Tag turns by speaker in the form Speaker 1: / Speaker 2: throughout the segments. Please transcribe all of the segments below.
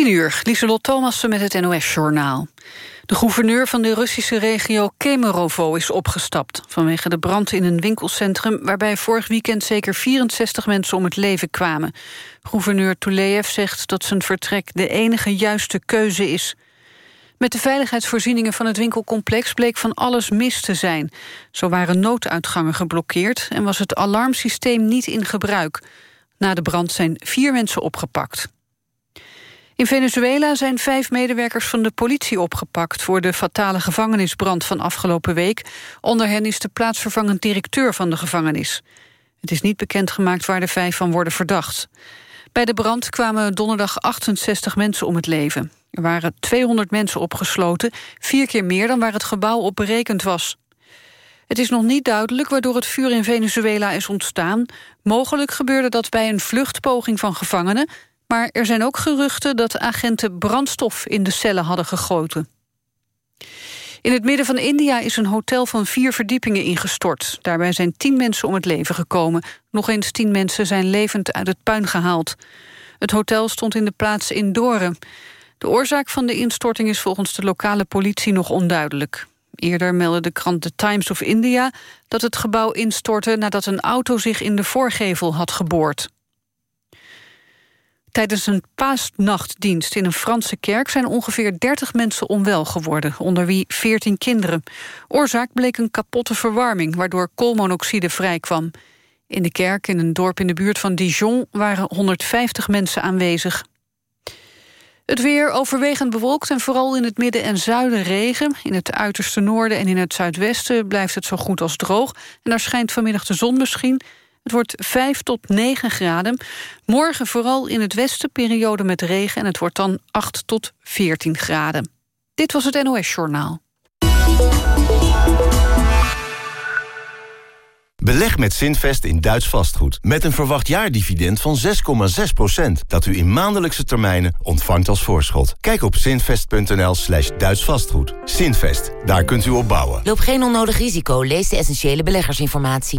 Speaker 1: 10 uur, Lieselot Thomassen met het NOS-journaal. De gouverneur van de Russische regio Kemerovo is opgestapt... vanwege de brand in een winkelcentrum... waarbij vorig weekend zeker 64 mensen om het leven kwamen. Gouverneur Tuleev zegt dat zijn vertrek de enige juiste keuze is. Met de veiligheidsvoorzieningen van het winkelcomplex... bleek van alles mis te zijn. Zo waren nooduitgangen geblokkeerd... en was het alarmsysteem niet in gebruik. Na de brand zijn vier mensen opgepakt. In Venezuela zijn vijf medewerkers van de politie opgepakt... voor de fatale gevangenisbrand van afgelopen week. Onder hen is de plaatsvervangend directeur van de gevangenis. Het is niet bekendgemaakt waar de vijf van worden verdacht. Bij de brand kwamen donderdag 68 mensen om het leven. Er waren 200 mensen opgesloten, vier keer meer dan waar het gebouw op berekend was. Het is nog niet duidelijk waardoor het vuur in Venezuela is ontstaan. Mogelijk gebeurde dat bij een vluchtpoging van gevangenen... Maar er zijn ook geruchten dat agenten brandstof in de cellen hadden gegoten. In het midden van India is een hotel van vier verdiepingen ingestort. Daarbij zijn tien mensen om het leven gekomen. Nog eens tien mensen zijn levend uit het puin gehaald. Het hotel stond in de plaats Indore. De oorzaak van de instorting is volgens de lokale politie nog onduidelijk. Eerder meldde de krant The Times of India dat het gebouw instortte nadat een auto zich in de voorgevel had geboord. Tijdens een paasnachtdienst in een Franse kerk zijn ongeveer 30 mensen onwel geworden, onder wie 14 kinderen. Oorzaak bleek een kapotte verwarming, waardoor koolmonoxide vrijkwam. In de kerk in een dorp in de buurt van Dijon waren 150 mensen aanwezig. Het weer overwegend bewolkt en vooral in het midden en zuiden regen. In het uiterste noorden en in het zuidwesten blijft het zo goed als droog. En daar schijnt vanmiddag de zon misschien. Het wordt 5 tot 9 graden. Morgen vooral in het westen periode met regen... en het wordt dan 8 tot 14 graden. Dit was het NOS Journaal.
Speaker 2: Beleg met Zinvest in Duits vastgoed. Met een verwacht jaardividend van 6,6% dat u in maandelijkse termijnen ontvangt als voorschot. Kijk op zinvest.nl slash Duits vastgoed. Zinvest, daar kunt u op bouwen.
Speaker 3: Loop geen onnodig risico. Lees de essentiële beleggersinformatie.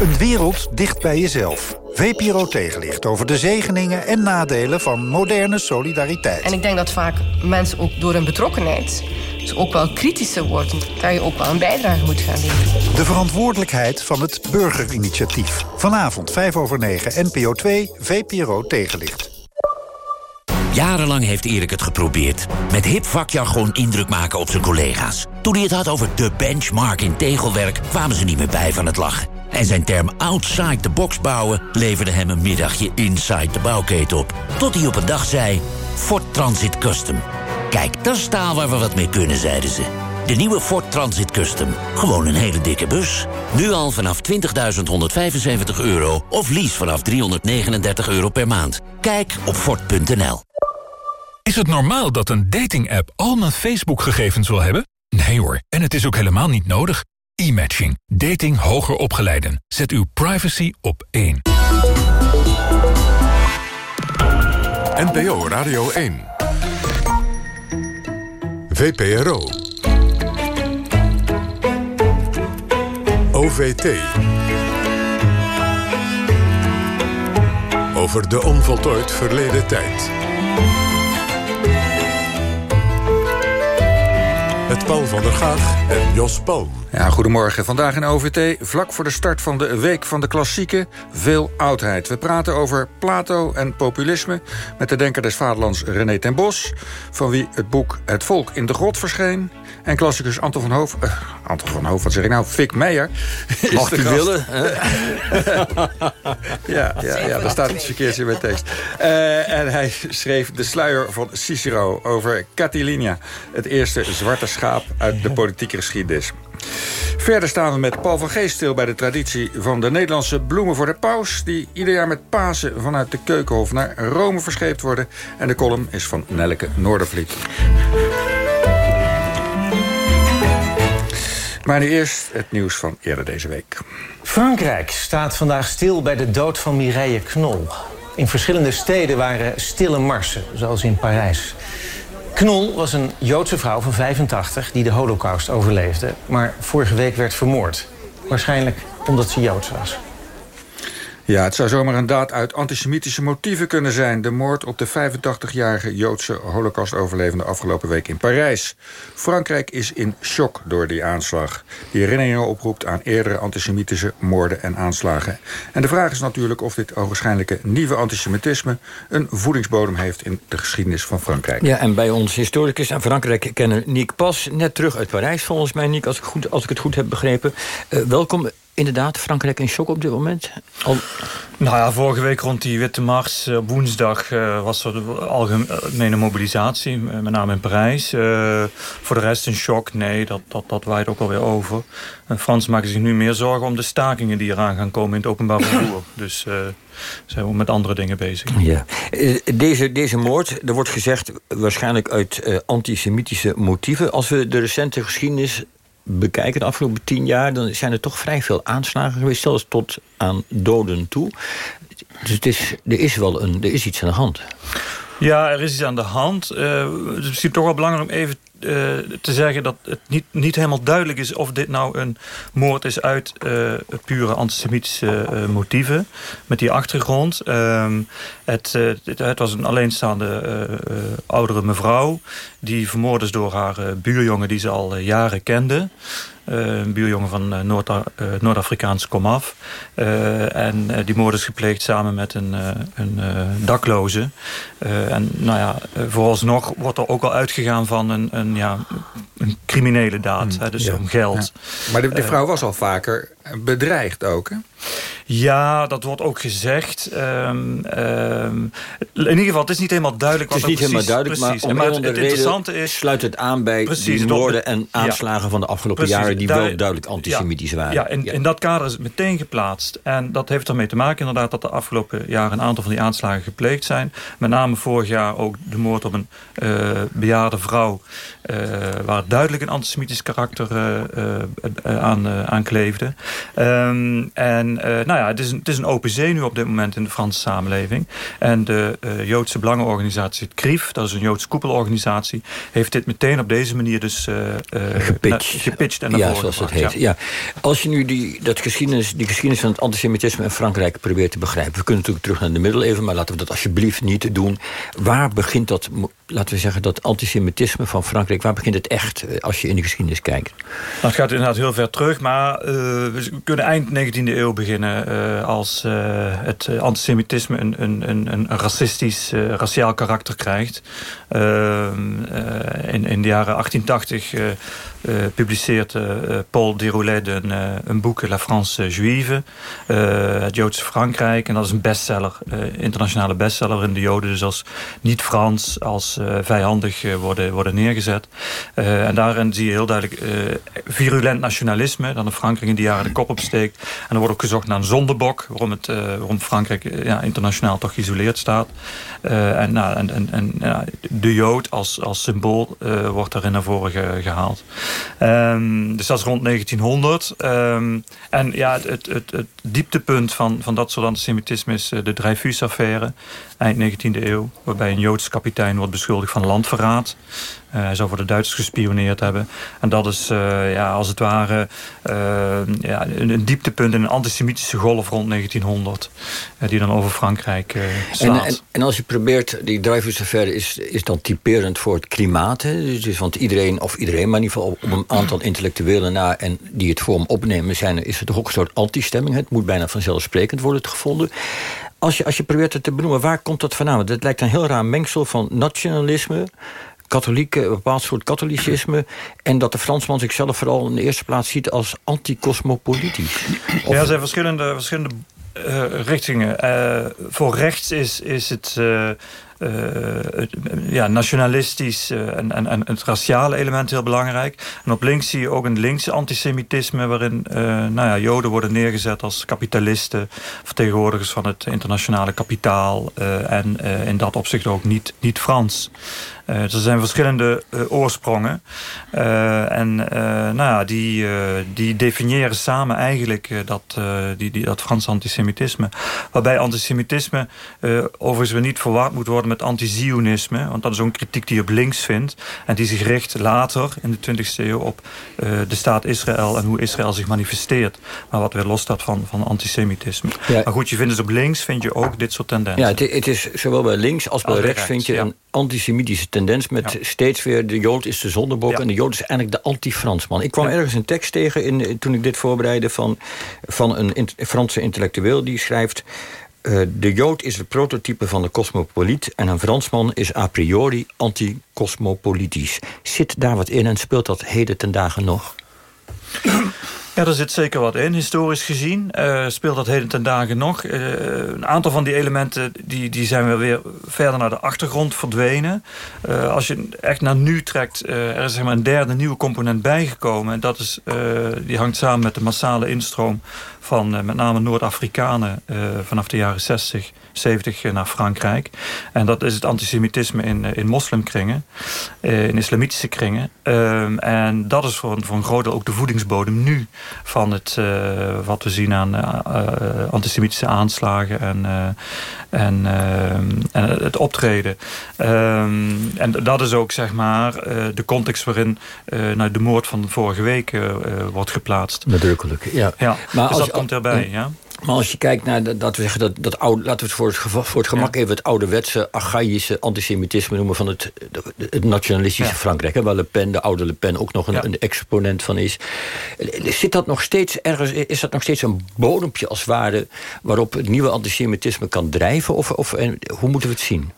Speaker 4: Een wereld dicht bij jezelf. VPRO tegenlicht over de zegeningen en nadelen van moderne solidariteit.
Speaker 5: En ik denk dat vaak mensen ook door hun betrokkenheid... dus ook wel kritischer worden. Dat je ook wel een bijdrage moet gaan leveren.
Speaker 4: De verantwoordelijkheid van het burgerinitiatief. Vanavond 5 over 9, NPO 2, VPRO tegenlicht.
Speaker 6: Jarenlang heeft Erik het geprobeerd. Met hip vakjargon indruk maken op zijn collega's. Toen hij het had over de benchmark in tegelwerk... kwamen ze niet meer bij van het lachen. En zijn term outside the box bouwen leverde hem een middagje inside de bouwketen op. Tot hij op een dag zei, Ford Transit Custom. Kijk, dat is staal waar we wat mee kunnen, zeiden ze. De nieuwe Ford Transit Custom. Gewoon een hele dikke bus. Nu al vanaf 20.175 euro of lease vanaf 339 euro per maand. Kijk op Ford.nl.
Speaker 7: Is het normaal dat een dating-app al mijn Facebook-gegevens wil hebben? Nee hoor, en het is ook helemaal niet nodig. E-matching. Dating hoger opgeleiden. Zet uw privacy op één.
Speaker 8: NPO Radio 1. VPRO. OVT. Over de onvoltooid verleden tijd. Paul van der Gaag en Jos Palm.
Speaker 9: Ja, goedemorgen. Vandaag in OVT, vlak voor de start van de Week van de Klassieken, veel oudheid. We praten over Plato en populisme met de denker des vaderlands René ten Bos... van wie het boek Het Volk in de Grot verscheen... en klassicus Anton van Hoof... Uh, Anton van Hoof, wat zeg ik nou? Fik Meijer.
Speaker 10: Mag u willen.
Speaker 9: ja, ja, ja, daar staat het verkeerd in mijn tekst. Uh, en hij schreef De Sluier van Cicero over Catilina... het eerste zwarte schaap uit de politieke geschiedenis. Verder staan we met Paul van Geest stil bij de traditie van de Nederlandse bloemen voor de paus... die ieder jaar met Pasen vanuit de Keukenhof naar Rome verscheept worden. En de column is van Nelleke Noordervliet. Maar nu eerst het nieuws van eerder deze week.
Speaker 10: Frankrijk staat vandaag stil bij de dood van Mireille Knol. In verschillende steden waren stille marsen, zoals in Parijs. Knol was een Joodse vrouw van 85 die de holocaust overleefde... maar vorige week werd vermoord. Waarschijnlijk omdat ze Joods was.
Speaker 9: Ja, het zou zomaar een daad uit antisemitische motieven kunnen zijn. De moord op de 85-jarige Joodse holocaustoverlevende afgelopen week in Parijs. Frankrijk is in shock door die aanslag. Die herinneringen oproept aan eerdere antisemitische moorden en aanslagen. En de vraag is natuurlijk of dit waarschijnlijke nieuwe antisemitisme... een voedingsbodem heeft in de geschiedenis van Frankrijk.
Speaker 11: Ja, en bij ons historicus en Frankrijk kennen Nick Pas... net terug uit Parijs, volgens mij, Nick, als ik, goed, als ik het goed heb begrepen. Uh, welkom inderdaad Frankrijk in shock op dit moment?
Speaker 12: Al... Nou ja, vorige week rond die Witte Mars, uh, woensdag, uh, was er de algemene mobilisatie, uh, met name in Parijs. voor de rest een shock, nee, dat, dat, dat waait ook alweer over. Frans maken zich nu meer zorgen om de stakingen die eraan gaan komen in het openbaar vervoer. dus zijn we met andere dingen bezig.
Speaker 11: Ja. Deze, deze moord, er wordt gezegd waarschijnlijk uit antisemitische motieven. Als we de recente geschiedenis bekijken de afgelopen tien jaar... dan zijn er toch vrij veel aanslagen geweest, zelfs tot aan doden toe. Dus het is, er, is wel een, er is iets aan de hand.
Speaker 12: Ja, er is iets aan de hand. Uh, het is misschien toch wel belangrijk om even te zeggen dat het niet, niet helemaal duidelijk is... of dit nou een moord is uit uh, pure antisemitische uh, motieven. Met die achtergrond. Ehm, het, het, was een alleenstaande oudere mevrouw... die vermoord is door haar buurjongen die ze al jaren kende... een buurjongen van Noord-Afrikaans komaf. en die moord is gepleegd samen met een, een dakloze. en nou ja, vooralsnog wordt er ook al uitgegaan van een, een ja, een criminele daad. Mm, hè, dus om geld.
Speaker 9: Maar de, de, vrouw was al vaker bedreigd ook, hè?
Speaker 12: Ja, dat wordt ook gezegd. Um, um, in ieder geval, het is niet helemaal duidelijk.
Speaker 11: Het is niet helemaal duidelijk,
Speaker 12: precies.
Speaker 11: maar om
Speaker 12: maar
Speaker 11: het, het interessante is... sluit het aan bij precies, die moorden en aanslagen ja, van de afgelopen precies, jaren... die daar, wel duidelijk antisemitisch
Speaker 12: ja,
Speaker 11: waren.
Speaker 12: Ja, in, in, dat kader is het meteen geplaatst. En dat heeft ermee te maken inderdaad dat de afgelopen jaren... een aantal van die aanslagen gepleegd zijn. Met name vorig jaar ook de moord op een uh, bejaarde vrouw... Uh, waar duidelijk een antisemitisch karakter uh, aan, aan kleefde. Um, en nou ja, het is, een, het is een open zee nu op dit moment in de Franse samenleving. En de uh, Joodse belangenorganisatie, het CRIF, dat is een Joodse koepelorganisatie, heeft dit meteen op deze manier dus uh,
Speaker 11: gepitcht.
Speaker 12: gepitcht en naar
Speaker 11: ja, zoals het heet. Ja. Als je nu die, dat geschiedenis, die geschiedenis van het antisemitisme in Frankrijk probeert te begrijpen. We kunnen natuurlijk terug naar de middeleeuwen, maar laten we dat alsjeblieft niet doen. Waar begint dat, laten we zeggen, dat antisemitisme van Frankrijk, waar begint het echt als je in de geschiedenis kijkt? Nou,
Speaker 12: het gaat inderdaad heel ver terug, maar we kunnen eind 19e eeuw beginnen uh, als uh, het antisemitisme een, een, een, een racistisch, raciaal karakter krijgt. Ehm, in, in de jaren 1880 publiceert Paul Déroulède een, een boek, La France Juive, het Joodse Frankrijk. En dat is een bestseller, internationale bestseller in de Joden dus als niet-Frans, als vijandig worden, worden neergezet. en daarin zie je heel duidelijk virulent nationalisme, dat in Frankrijk in die jaren de kop opsteekt. En er wordt ook gezocht naar een zondebok, waarom, het, waarom Frankrijk ja, internationaal toch geïsoleerd staat. En, nou, en, en, en de Jood als, als symbool wordt daarin naar voren ge, gehaald. Um, dus dat is rond 1900. Um, en ja, het, het, het, dieptepunt van, van dat soort antisemitisme is de Dreyfus-affaire, eind 19e eeuw, waarbij een Joodse kapitein wordt beschuldigd van landverraad. Hij zou voor de Duitsers gespioneerd hebben. En dat is uh, ja, als het ware uh, ja, een, dieptepunt in een antisemitische golf rond 1900. die dan over Frankrijk slaat.
Speaker 11: En, en, en, als je probeert, die Dreyfus-affaire is, is dan typerend voor het klimaat. Hè? Dus, want iedereen, of iedereen, maar in ieder geval op een aantal intellectuelen na... en die het vorm opnemen, zijn, is er toch ook een soort antistemming. Het moet bijna vanzelfsprekend worden gevonden. Als je, als je probeert het te benoemen, waar komt dat vandaan? Want het lijkt een heel raar mengsel van nationalisme katholieke, een bepaald soort katholicisme... en dat de Fransman zichzelf vooral in de eerste plaats ziet als anticosmopolitisch.
Speaker 12: Ja, er zijn verschillende, verschillende uh, richtingen. Uh, voor rechts is, is het... Uh, ja, nationalistisch en, en, en het raciale element heel belangrijk. En op links zie je ook een linkse antisemitisme... waarin nou ja, joden worden neergezet als kapitalisten... vertegenwoordigers van het internationale kapitaal... en in dat opzicht ook niet, niet Frans. Er zijn verschillende oorsprongen. en nou ja, die, die definiëren samen eigenlijk dat, die, die, dat Frans antisemitisme. Waarbij antisemitisme overigens weer niet verwaard moet worden met anti-Zionisme. Want dat is ook een kritiek die je op links vindt. En die zich richt later in de 20e eeuw op de staat Israël en hoe Israël zich manifesteert. Maar wat weer los staat van, van antisemitisme. Maar goed, je vindt dus op links vind je ook dit soort tendensen.
Speaker 11: Ja, het, het is zowel bij links als bij rechts, vind je een antisemitische tendens... met steeds weer de Jood is de zondebok en de Jood is eigenlijk de anti-Fransman. Ik kwam ergens een tekst tegen in, toen ik dit voorbereidde... van, van een Franse intellectueel die schrijft... Uh, de Jood is het prototype van de cosmopoliet... en een Fransman is a priori anti-cosmopolitisch. Zit daar wat in en speelt dat heden ten dagen nog?
Speaker 12: Ja, er zit zeker wat in. Historisch gezien uh, speelt dat heden ten dagen nog. Uh, een aantal van die elementen die, die zijn wel weer verder naar de achtergrond verdwenen. Uh, als je echt naar nu trekt, er is zeg maar een derde nieuwe component bijgekomen. En dat is, die hangt samen met de massale instroom van met name Noord-Afrikanen vanaf de jaren 60 70 naar Frankrijk. En dat is het antisemitisme in, eh, in moslimkringen, eh, in islamitische kringen. Ehm, en dat is voor, voor een groot deel ook de voedingsbodem nu van het, eh, wat we zien aan antisemitische aanslagen en, en, en het optreden. Ehm, en dat is ook zeg maar de context waarin nou, de moord van vorige week wordt geplaatst.
Speaker 11: Nadrukkelijk, ja.
Speaker 12: ja. Maar dus dat komt erbij, ja.
Speaker 11: Maar als je kijkt naar dat we zeggen dat, dat oude, laten we het voor het, voor het gemak even het ouderwetse, archaïsche antisemitisme noemen van het, het nationalistische Frankrijk. Hè, waar Le Pen, de oude Le Pen, ook nog een, een, exponent van is. Zit dat nog steeds ergens, is dat nog steeds een bodempje als ware waarop het nieuwe antisemitisme kan drijven? Of, of en, hoe moeten we het zien?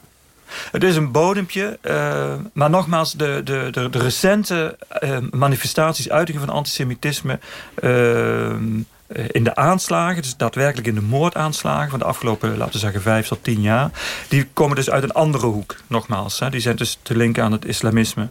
Speaker 12: Het is een bodempje, uh, maar nogmaals, de, de, de, de recente uh, manifestaties, uitingen van antisemitisme... Uh, eh, in de aanslagen, dus daadwerkelijk in de moordaanslagen... van de afgelopen, laten we zeggen, vijf tot tien jaar... die komen dus uit een andere hoek, nogmaals. Hè. Die zijn dus te linken aan het islamisme.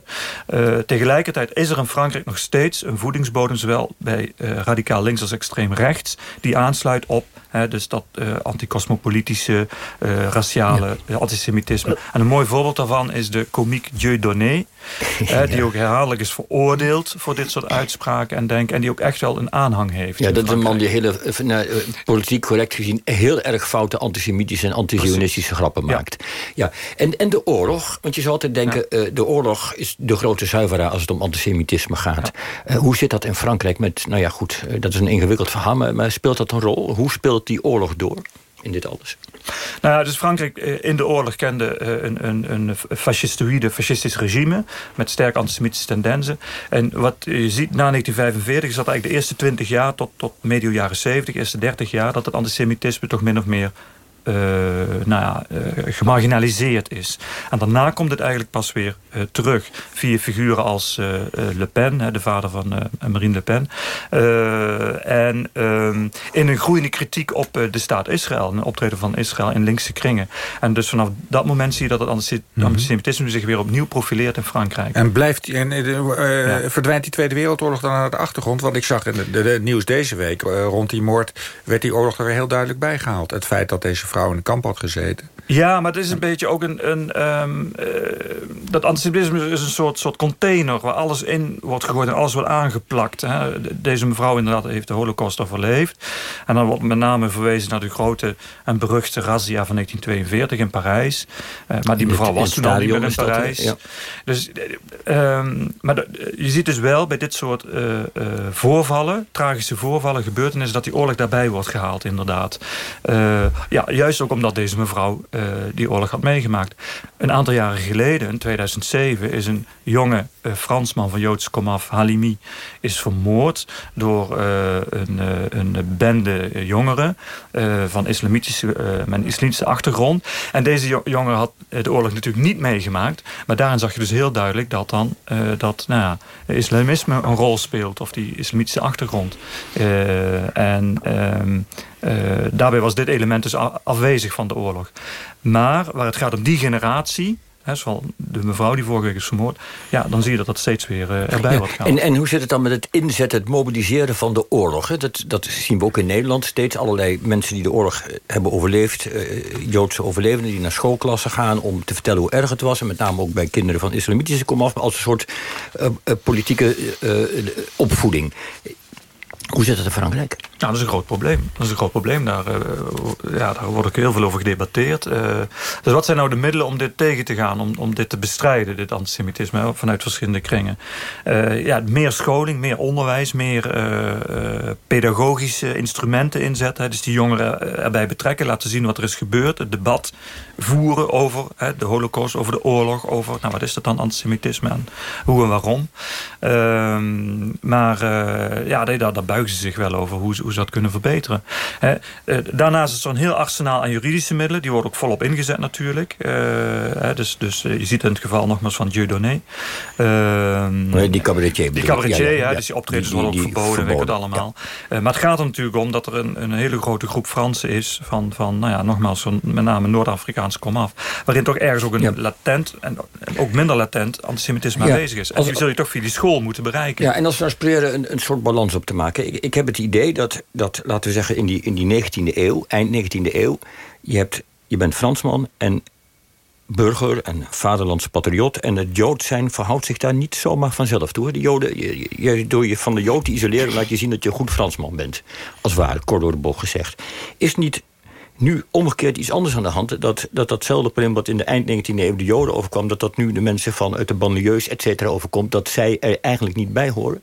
Speaker 12: Uh, tegelijkertijd is er in Frankrijk nog steeds een voedingsbodem... zowel bij uh, radicaal links als extreem rechts... die aansluit op dus dat uh, anticosmopolitische, uh, raciale antisemitisme. En een mooi voorbeeld daarvan is de komiek Dieudonné... die ook herhaaldelijk is veroordeeld voor dit soort uitspraken en denken... en die ook echt wel een aanhang heeft.
Speaker 11: Ja, dat is een man die hele, nou, politiek correct gezien... heel erg foute antisemitische en anti-zionistische grappen maakt. Ja. En, en de oorlog, want je zou altijd denken... Ja. de oorlog is de grote zuiveraar als het om antisemitisme gaat. hoe zit dat in Frankrijk met... nou ja, goed, dat is een ingewikkeld verhaal... maar, maar speelt dat een rol? Hoe speelt die oorlog door in dit alles?
Speaker 12: Nou ja, dus Frankrijk eh, in de oorlog kende eh, een, een, een fascistoïde, fascistisch regime... met sterk antisemitische tendensen. En wat je ziet na 1945 is dat eigenlijk de eerste 20 jaar... tot, tot medio jaren 70, eerste 30 jaar... dat het antisemitisme toch min of meer uh, nou ja, uh, gemarginaliseerd is. En daarna komt het eigenlijk pas weer uh, terug via figuren als Le Pen, de vader van Marine Le Pen. en um, in een groeiende kritiek op de staat Israël, een optreden van Israël in linkse kringen. En dus vanaf dat moment zie je dat het mhm. antisemitisme mm -hmm. zich weer opnieuw profileert in Frankrijk.
Speaker 9: En, blijft, en ja. verdwijnt die Tweede Wereldoorlog dan naar de achtergrond? Want ik zag in het de, de nieuws deze week rond die moord werd die oorlog er heel duidelijk bijgehaald. Het feit dat deze vrouw in een kamp had gezeten.
Speaker 12: Ja, maar het is een beetje ook een... een um, uh, dat antisemitisme is een soort, soort container... waar alles in wordt gegooid en alles wordt aangeplakt. Hè. Deze mevrouw inderdaad heeft de holocaust overleefd. En dan wordt met name verwezen naar de grote en beruchte razzia van 1942 in Parijs. Uh, maar die mevrouw was toen al niet meer in Parijs. Ja. Dus, um, maar je ziet dus wel bij dit soort uh, voorvallen... tragische voorvallen, gebeurtenissen... dat die oorlog daarbij wordt gehaald, inderdaad. ja, juist ook omdat deze mevrouw uh, die oorlog had meegemaakt. Een aantal jaren geleden, in 2007, is een jonge uh, Fransman van Joodse komaf, Halimi, is vermoord door uh, een, een bende jongeren van islamitische, met een islamitische achtergrond. En deze jongen had de oorlog natuurlijk niet meegemaakt. Maar daarin zag je dus heel duidelijk dat dan dat nou ja, islamisme een rol speelt. Of die islamitische achtergrond. en ehm, uh, daarbij was dit element dus afwezig van de oorlog. Maar waar het gaat om die generatie hè, zoals de mevrouw die vorige week is vermoord... ja, dan zie je dat dat steeds weer uh, erbij
Speaker 11: Ja,
Speaker 12: wordt gehaald.
Speaker 11: En, en hoe zit het dan met het inzetten, het mobiliseren van de oorlog? hè? Dat, dat zien we ook in Nederland steeds. Allerlei mensen die de oorlog eh, hebben overleefd. eh, Joodse overlevenden die naar schoolklassen gaan... om te vertellen hoe erg het was. En met name ook bij kinderen van islamitische komaf... als een soort eh, eh, politieke eh, eh, opvoeding. Hoe zit het in Frankrijk?
Speaker 12: Nou, dat is een groot probleem. Dat is een groot probleem. Daar, eh, ja, daar wordt ook heel veel over gedebatteerd. Eh, dus wat zijn nou de middelen om dit tegen te gaan? Om, om dit te bestrijden, dit antisemitisme, hè, vanuit verschillende kringen? Eh, ja, meer scholing, meer onderwijs, meer eh, eh, pedagogische instrumenten inzetten. Dus die jongeren erbij betrekken, laten zien wat er is gebeurd. Het debat voeren over hè, de holocaust, over de oorlog, over nou, wat is dat dan antisemitisme en hoe en waarom. Ehm, maar eh, ja, daar, daar buigen ze zich wel over hoe, ze- hoe ze dat kunnen verbeteren. Hè, eh, daarnaast is er een heel arsenaal aan juridische middelen. Die worden ook volop ingezet natuurlijk. Eh, hè, dus dus je ziet in het geval nogmaals van Dieudonné. Ehm,
Speaker 11: Nee, die cabaretier
Speaker 12: die cabaretier,
Speaker 11: Ja, ja,
Speaker 12: ja,
Speaker 11: ja.
Speaker 12: dus die optredens worden ook verboden, weet ik
Speaker 11: verboden,
Speaker 12: allemaal. Maar het gaat er natuurlijk om dat er een, een hele grote groep Fransen is... van, van nou ja, nogmaals, van met name Noord-Afrikaans komaf... waarin toch ergens ook een latent, en ook minder latent... antisemitisme
Speaker 11: Ja.
Speaker 12: aanwezig is. En die zul je toch via die school moeten bereiken.
Speaker 11: Ja, en als we nou proberen een, een soort balans op te maken. Ik, ik heb het idee dat, dat, laten we zeggen, in die, in die 19e eeuw, eind 19e eeuw, je, hebt, je bent Fransman en burger en vaderlands patriot. En het Jood zijn verhoudt zich daar niet zomaar vanzelf toe. De Joden, je, je- je- door je van de Jood te isoleren, laat je zien dat je een goed Fransman bent. Als het ware, kort door de bocht gezegd. Is niet nu omgekeerd iets anders aan de hand. Dat, dat datzelfde probleem wat in de eind 19e eeuw de Joden overkwam... dat dat nu de mensen van uit de banlieues, et cetera, overkomt... dat zij er eigenlijk niet bij horen.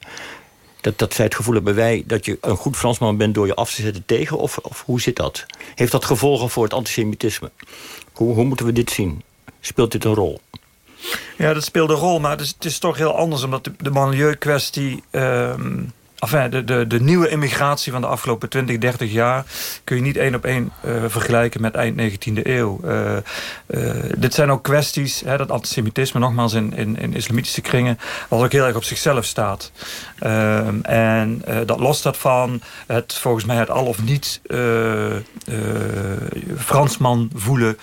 Speaker 11: Dat, dat zij het gevoel hebben wij dat je een goed Fransman bent... door je af te zetten tegen, of, of hoe zit dat? Heeft dat gevolgen voor het antisemitisme? Hoe, hoe moeten we dit zien? Speelt dit een rol?
Speaker 12: Ja, dat speelt een rol, maar het is, het is toch heel anders... omdat de, milieukwestie... ehm, de, de, de nieuwe immigratie van de afgelopen 20, 30 jaar... kun je niet één op één eh, vergelijken met eind 19e eeuw. Eh, eh, dit zijn ook kwesties, hè, dat antisemitisme... nogmaals in, in, in islamitische kringen... wat ook heel erg op zichzelf staat. En dat lost dat van het, volgens mij het al of niet... Fransman voelen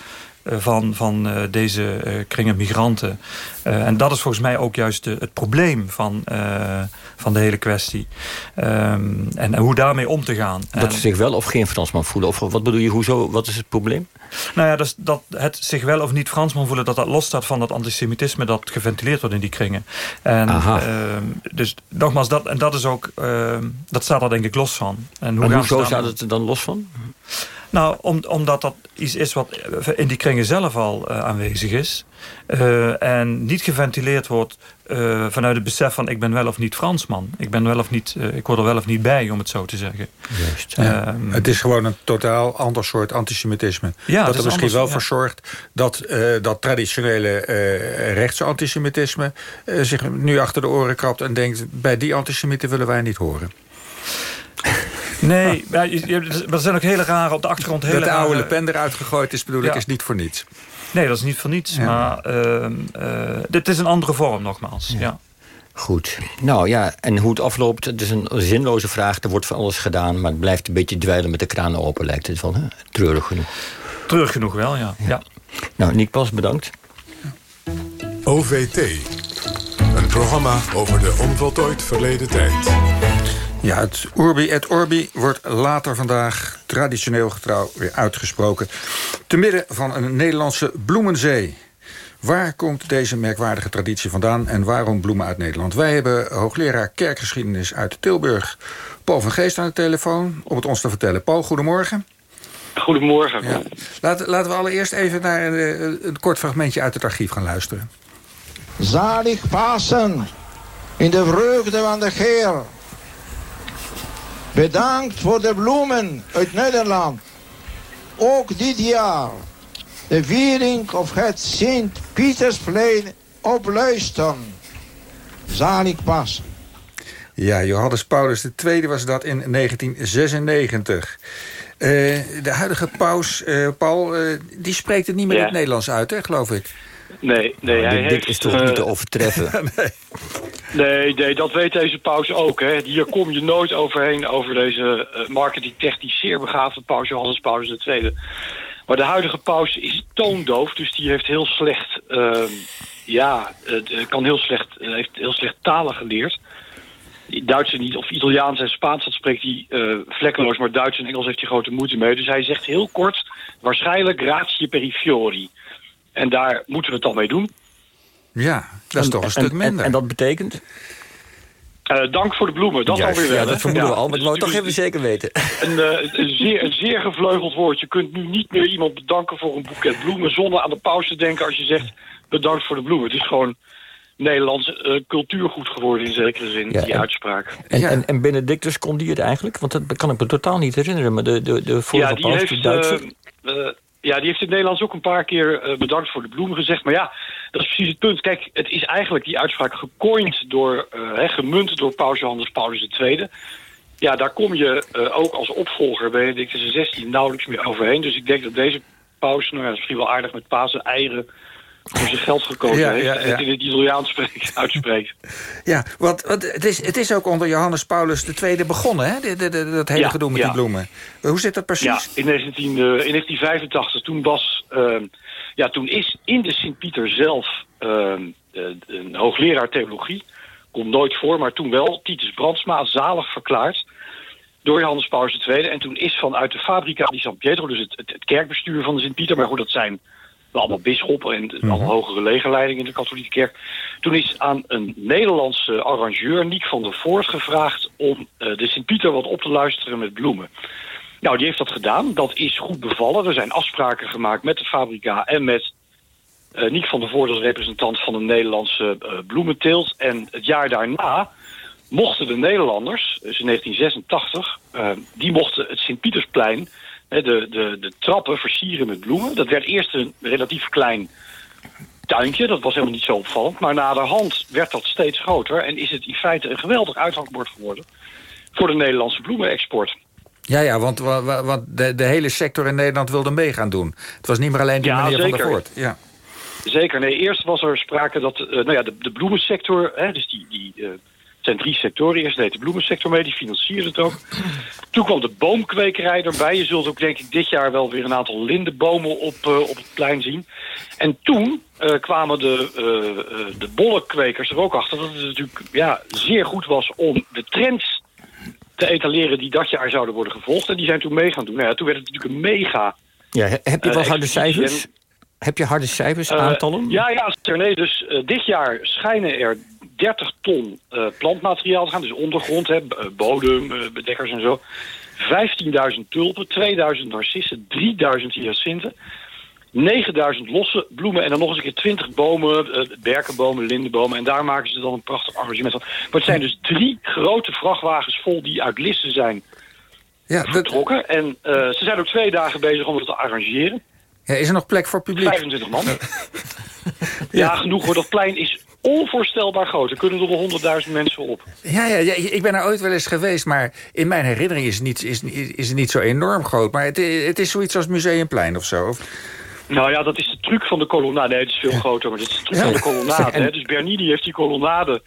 Speaker 12: van, van eh, deze eh, kringen migranten. Eh, en dat is volgens mij ook juist de- het probleem van, eh, van de hele kwestie. Ehm, en, en hoe daarmee om te gaan.
Speaker 11: Dat
Speaker 12: En-
Speaker 11: ze zich wel of geen Fransman voelen? Of wat bedoel je, hoezo, wat is het probleem?
Speaker 12: nou ja, dus dat het zich wel of niet Fransman voelen... dat dat losstaat van dat antisemitisme dat geventileerd wordt in die kringen. En,
Speaker 11: Aha.
Speaker 12: ehm, dus nogmaals, dat, en dat is ook... ehm, dat staat er denk ik los van. En hoe
Speaker 11: En hoezo staat het er dan los van?
Speaker 12: Nou, om, omdat dat iets is wat in die kringen zelf al eh, aanwezig is. eh, en niet geventileerd wordt eh, vanuit het besef van... ik ben wel of niet Fransman. Ik, ben wel of niet, ik hoor er wel of niet bij, om het zo te zeggen.
Speaker 11: Juist.
Speaker 9: Ja.
Speaker 12: Ehm,
Speaker 9: het is gewoon een totaal ander soort antisemitisme.
Speaker 12: Ja,
Speaker 9: dat er misschien
Speaker 12: anders,
Speaker 9: wel
Speaker 12: ja.
Speaker 9: voor zorgt dat dat traditionele rechtse antisemitisme... eh, zich nu achter de oren krabt en denkt... bij die antisemieten willen wij niet horen.
Speaker 12: Nee, ja, je- je- maar er zijn ook hele rare op de achtergrond. Hele
Speaker 9: dat de oude
Speaker 12: rare-
Speaker 9: Le Pen eruit gegooid is, bedoel ik,
Speaker 12: Ja.
Speaker 9: is niet voor niets.
Speaker 12: Nee, dat is niet voor niets.
Speaker 9: Ja.
Speaker 12: Maar ehm, eh, dit is een andere vorm, nogmaals. Ja.
Speaker 11: Goed. Nou ja, en hoe het afloopt, het is een zinloze vraag. Er wordt van alles gedaan, maar het blijft een beetje dweilen met de kraan open, lijkt het wel. Hè? Treurig genoeg.
Speaker 12: Terug genoeg wel, ja. ja.
Speaker 11: Nou, Nick Pas, bedankt.
Speaker 8: OVT. Een programma over de onvoltooid verleden tijd.
Speaker 9: Ja, het Urbi et Orbi wordt later vandaag traditioneel getrouw weer uitgesproken. Te midden van een Nederlandse bloemenzee. Waar komt deze merkwaardige traditie vandaan en waarom bloemen uit Nederland? Wij hebben hoogleraar kerkgeschiedenis uit Tilburg, Paul van Geest aan de telefoon, om het ons te vertellen. Paul, goedemorgen.
Speaker 13: Goedemorgen.
Speaker 9: Ja. Laten, laten we allereerst even naar een, een kort fragmentje uit het archief gaan luisteren.
Speaker 14: Zalig Pasen in de vreugde van de Heer. Bedankt voor de bloemen uit Nederland. Ook dit jaar. De viering of het Sint-Pietersplein opluisteren. Zalig Pasen.
Speaker 9: Ja, Johannes Paulus II was dat in 1996. Eh, de huidige paus, eh, Paul, eh, die spreekt het niet meer
Speaker 13: Ja.
Speaker 9: in het Nederlands uit, hè, geloof ik.
Speaker 13: Nee, nee, hij
Speaker 11: dit, dit
Speaker 13: heeft...
Speaker 11: is toch
Speaker 13: eh,
Speaker 11: niet te overtreffen?
Speaker 13: nee, nee, dat weet deze paus ook. Hè. Hier kom je nooit overheen over deze eh, marketingtechnisch zeer begaafde paus Johannes Paulus II. Maar de huidige paus is toondoof, dus die heeft heel slecht... ehm, ja, het kan heel slecht, eh, heeft heel slecht talen geleerd. Duits en niet, of Italiaans en Spaans, dat spreekt hij eh, vlekkeloos. Maar Duits en Engels heeft hij grote moeite mee. Dus hij zegt heel kort, waarschijnlijk grazie per i fiori. En daar moeten we het dan mee doen.
Speaker 9: Ja, dat is toch een stuk minder.
Speaker 11: En, dat betekent?
Speaker 13: Eh, dank voor de bloemen, dat
Speaker 11: Juist,
Speaker 13: alweer wel.
Speaker 11: ja, dat vermoeden we al, maar dat wou ik toch even zeker weten.
Speaker 13: Een, eh, een, zeer, een zeer gevleugeld woord. Je kunt nu niet meer iemand bedanken voor een boeket bloemen... zonder aan de pauze te denken als je zegt bedankt voor de bloemen. Het is gewoon Nederlands eh, cultuurgoed geworden in zekere zin,
Speaker 11: Ja,
Speaker 13: die
Speaker 11: en-
Speaker 13: uitspraak.
Speaker 11: En, en, en Benedictus kon die het eigenlijk? Want dat kan ik me totaal niet herinneren. Maar de, de, de vorige
Speaker 13: ja, die
Speaker 11: paus,
Speaker 13: heeft,
Speaker 11: die Duitser...
Speaker 13: ja, die heeft in het Nederlands ook een paar keer eh, bedankt voor de bloemen gezegd. Maar ja, dat is precies het punt. Kijk, het is eigenlijk die uitspraak gecoind door, hè, gemunt door paus Johannes Paulus II. Ja, daar kom je eh, ook als opvolger Benedictus XVI nauwelijks meer overheen. Dus ik denk dat deze paus, nou ja, misschien wel aardig met Pasen, eieren voor zijn geld gekozen
Speaker 9: Ja,
Speaker 13: heeft.
Speaker 9: ja,
Speaker 13: En
Speaker 9: ja.
Speaker 13: het in het Italiaans spreekt, uitspreekt.
Speaker 9: Ja, want, want het, is, het is ook onder Johannes Paulus II begonnen, hè? De- de- de- dat hele gedoe met die bloemen. Hoe zit dat precies?
Speaker 13: Ja, in, 19, eh, in 1985. Toen, was, ehm, ja, toen is in de Sint-Pieter zelf ehm, eh, een hoogleraar theologie. Komt nooit voor, maar toen wel. Titus Brandsma, zalig verklaard door Johannes Paulus II. En toen is vanuit de Fabrica di San Pietro, dus het, het, het kerkbestuur van de Sint-Pieter... maar goed, dat zijn allemaal bisschoppen en
Speaker 9: Mhm.
Speaker 13: allemaal hogere legerleiding in de katholieke kerk. Toen is aan een Nederlandse arrangeur, Niek van der Voort, gevraagd... om eh, de Sint-Pieter wat op te luisteren met bloemen. Nou, die heeft dat gedaan. Dat is goed bevallen. Er zijn afspraken gemaakt met de fabrica en met eh Niek van der Voort als representant van de Nederlandse eh, bloementeelt. En het jaar daarna mochten de Nederlanders, dus in 1986, eh, die mochten het Sint-Pietersplein, de, de, de trappen versieren met bloemen. Dat werd eerst een relatief klein tuintje, dat was helemaal niet zo opvallend. Maar naderhand werd dat steeds groter en is het in feite een geweldig uithangbord geworden voor de Nederlandse bloemenexport.
Speaker 9: Ja, ja, want, wa- wa- want de, de hele sector in Nederland wilde mee gaan doen. Het was niet meer alleen die
Speaker 13: Ja,
Speaker 9: meneer Van der Voort. Ja.
Speaker 13: Zeker, nee. Eerst was er sprake dat eh, nou ja, de, de bloemensector, hè, dus die, die eh, zijn drie sectoren. Eerst deed de bloemensector mee, die financierde het ook. Toen kwam de boomkwekerij erbij. Je zult ook denk ik dit jaar wel weer een aantal lindenbomen op, eh, op het plein zien. En toen eh, kwamen de, eh, de bollenkwekers er ook achter dat het natuurlijk ja, zeer goed was om de trends te etaleren die dat jaar zouden worden gevolgd. En die zijn toen mee gaan doen. Nou ja, toen werd het natuurlijk een mega
Speaker 11: Ja, he- heb je wel harde cijfers? Heb je harde cijfers, aantallen?
Speaker 13: Ja, ja. Nee, dus dit jaar schijnen er 30 ton eh, plantmateriaal te gaan. Dus ondergrond, hè, eh, bodem, eh, bedekkers en zo. 15.000 tulpen, 2000 narcissen, 3000 hyacinten. 9000 losse bloemen en dan nog eens een keer 20 bomen, berkenbomen, lindenbomen. En daar maken ze dan een prachtig arrangement van. Maar het zijn dus drie grote vrachtwagens vol die uit Lisse zijn
Speaker 9: Ja,
Speaker 13: vertrokken. En ze zijn ook twee dagen bezig om het te arrangeren.
Speaker 9: Ja, is er nog plek voor publiek?
Speaker 13: 25 man. ja, genoeg hoor. Dat plein is onvoorstelbaar groot. Er kunnen er wel 100.000 mensen op.
Speaker 9: Ja, ja, ja, ik ben er ooit wel eens geweest, maar in mijn herinnering is het niet, is, is het niet zo enorm groot. Maar het, het is zoiets als Museumplein of zo. Of-
Speaker 13: Nou ja, dat is de truc van de kolonnade. Nee, het is veel groter, maar dat is de truc
Speaker 9: Ja.
Speaker 13: van de kolonnade.
Speaker 9: En-?
Speaker 13: Dus Bernini heeft die kolonnade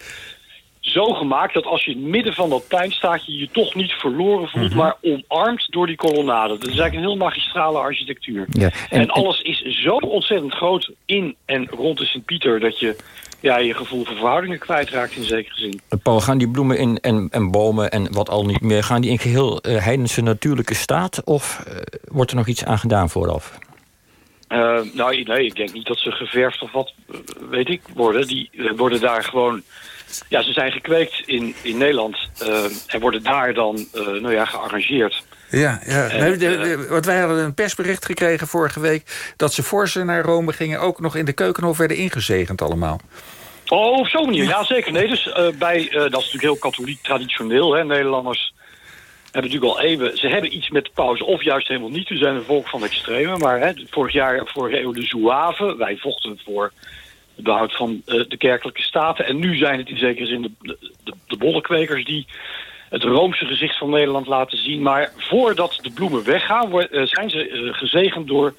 Speaker 13: zo gemaakt... dat als je in het midden van dat plein staat... je je toch niet verloren voelt,
Speaker 9: Mhm.
Speaker 13: maar omarmd door die kolonnade. Dat is eigenlijk een heel magistrale architectuur.
Speaker 11: Ja,
Speaker 13: En,
Speaker 11: en-
Speaker 13: alles is zo ontzettend groot in en rond de Sint-Pieter... dat je ja, je gevoel voor verhoudingen kwijtraakt in zekere zin.
Speaker 11: Paul, gaan die bloemen in, en, en bomen en wat al niet meer... gaan die in geheel eh, heidense natuurlijke staat... of eh, wordt er nog iets aan gedaan vooraf?
Speaker 13: Eh, nou, nee, ik denk niet dat ze geverfd of wat, eh, weet ik, worden. Die eh, worden daar gewoon... Ja, ze zijn gekweekt in, in Nederland eh, en worden daar dan eh, nou ja, gearrangeerd.
Speaker 9: Ja, ja.
Speaker 13: En,
Speaker 9: Nee, de-
Speaker 13: eh,
Speaker 9: de- want wij hadden een persbericht gekregen vorige week... dat ze voor ze naar Rome gingen ook nog in de Keukenhof werden ingezegend allemaal.
Speaker 13: Oh, op zo'n manier. Ja, zeker. Nee, dus bij, dat is natuurlijk heel katholiek traditioneel. Hè. Nederlanders hebben natuurlijk al eeuwen... Ze hebben iets met de paus of juist helemaal niet. We zijn een volk van extreme. Maar hè, vorig jaar, vorige eeuw de Zouaven. Wij vochten voor het behoud van eh, de kerkelijke staten. En nu zijn het in zekere zin de, de, de, bollenkwekers die het roomse gezicht van Nederland laten zien. Maar voordat de bloemen weggaan, eh, zijn ze eh, gezegend door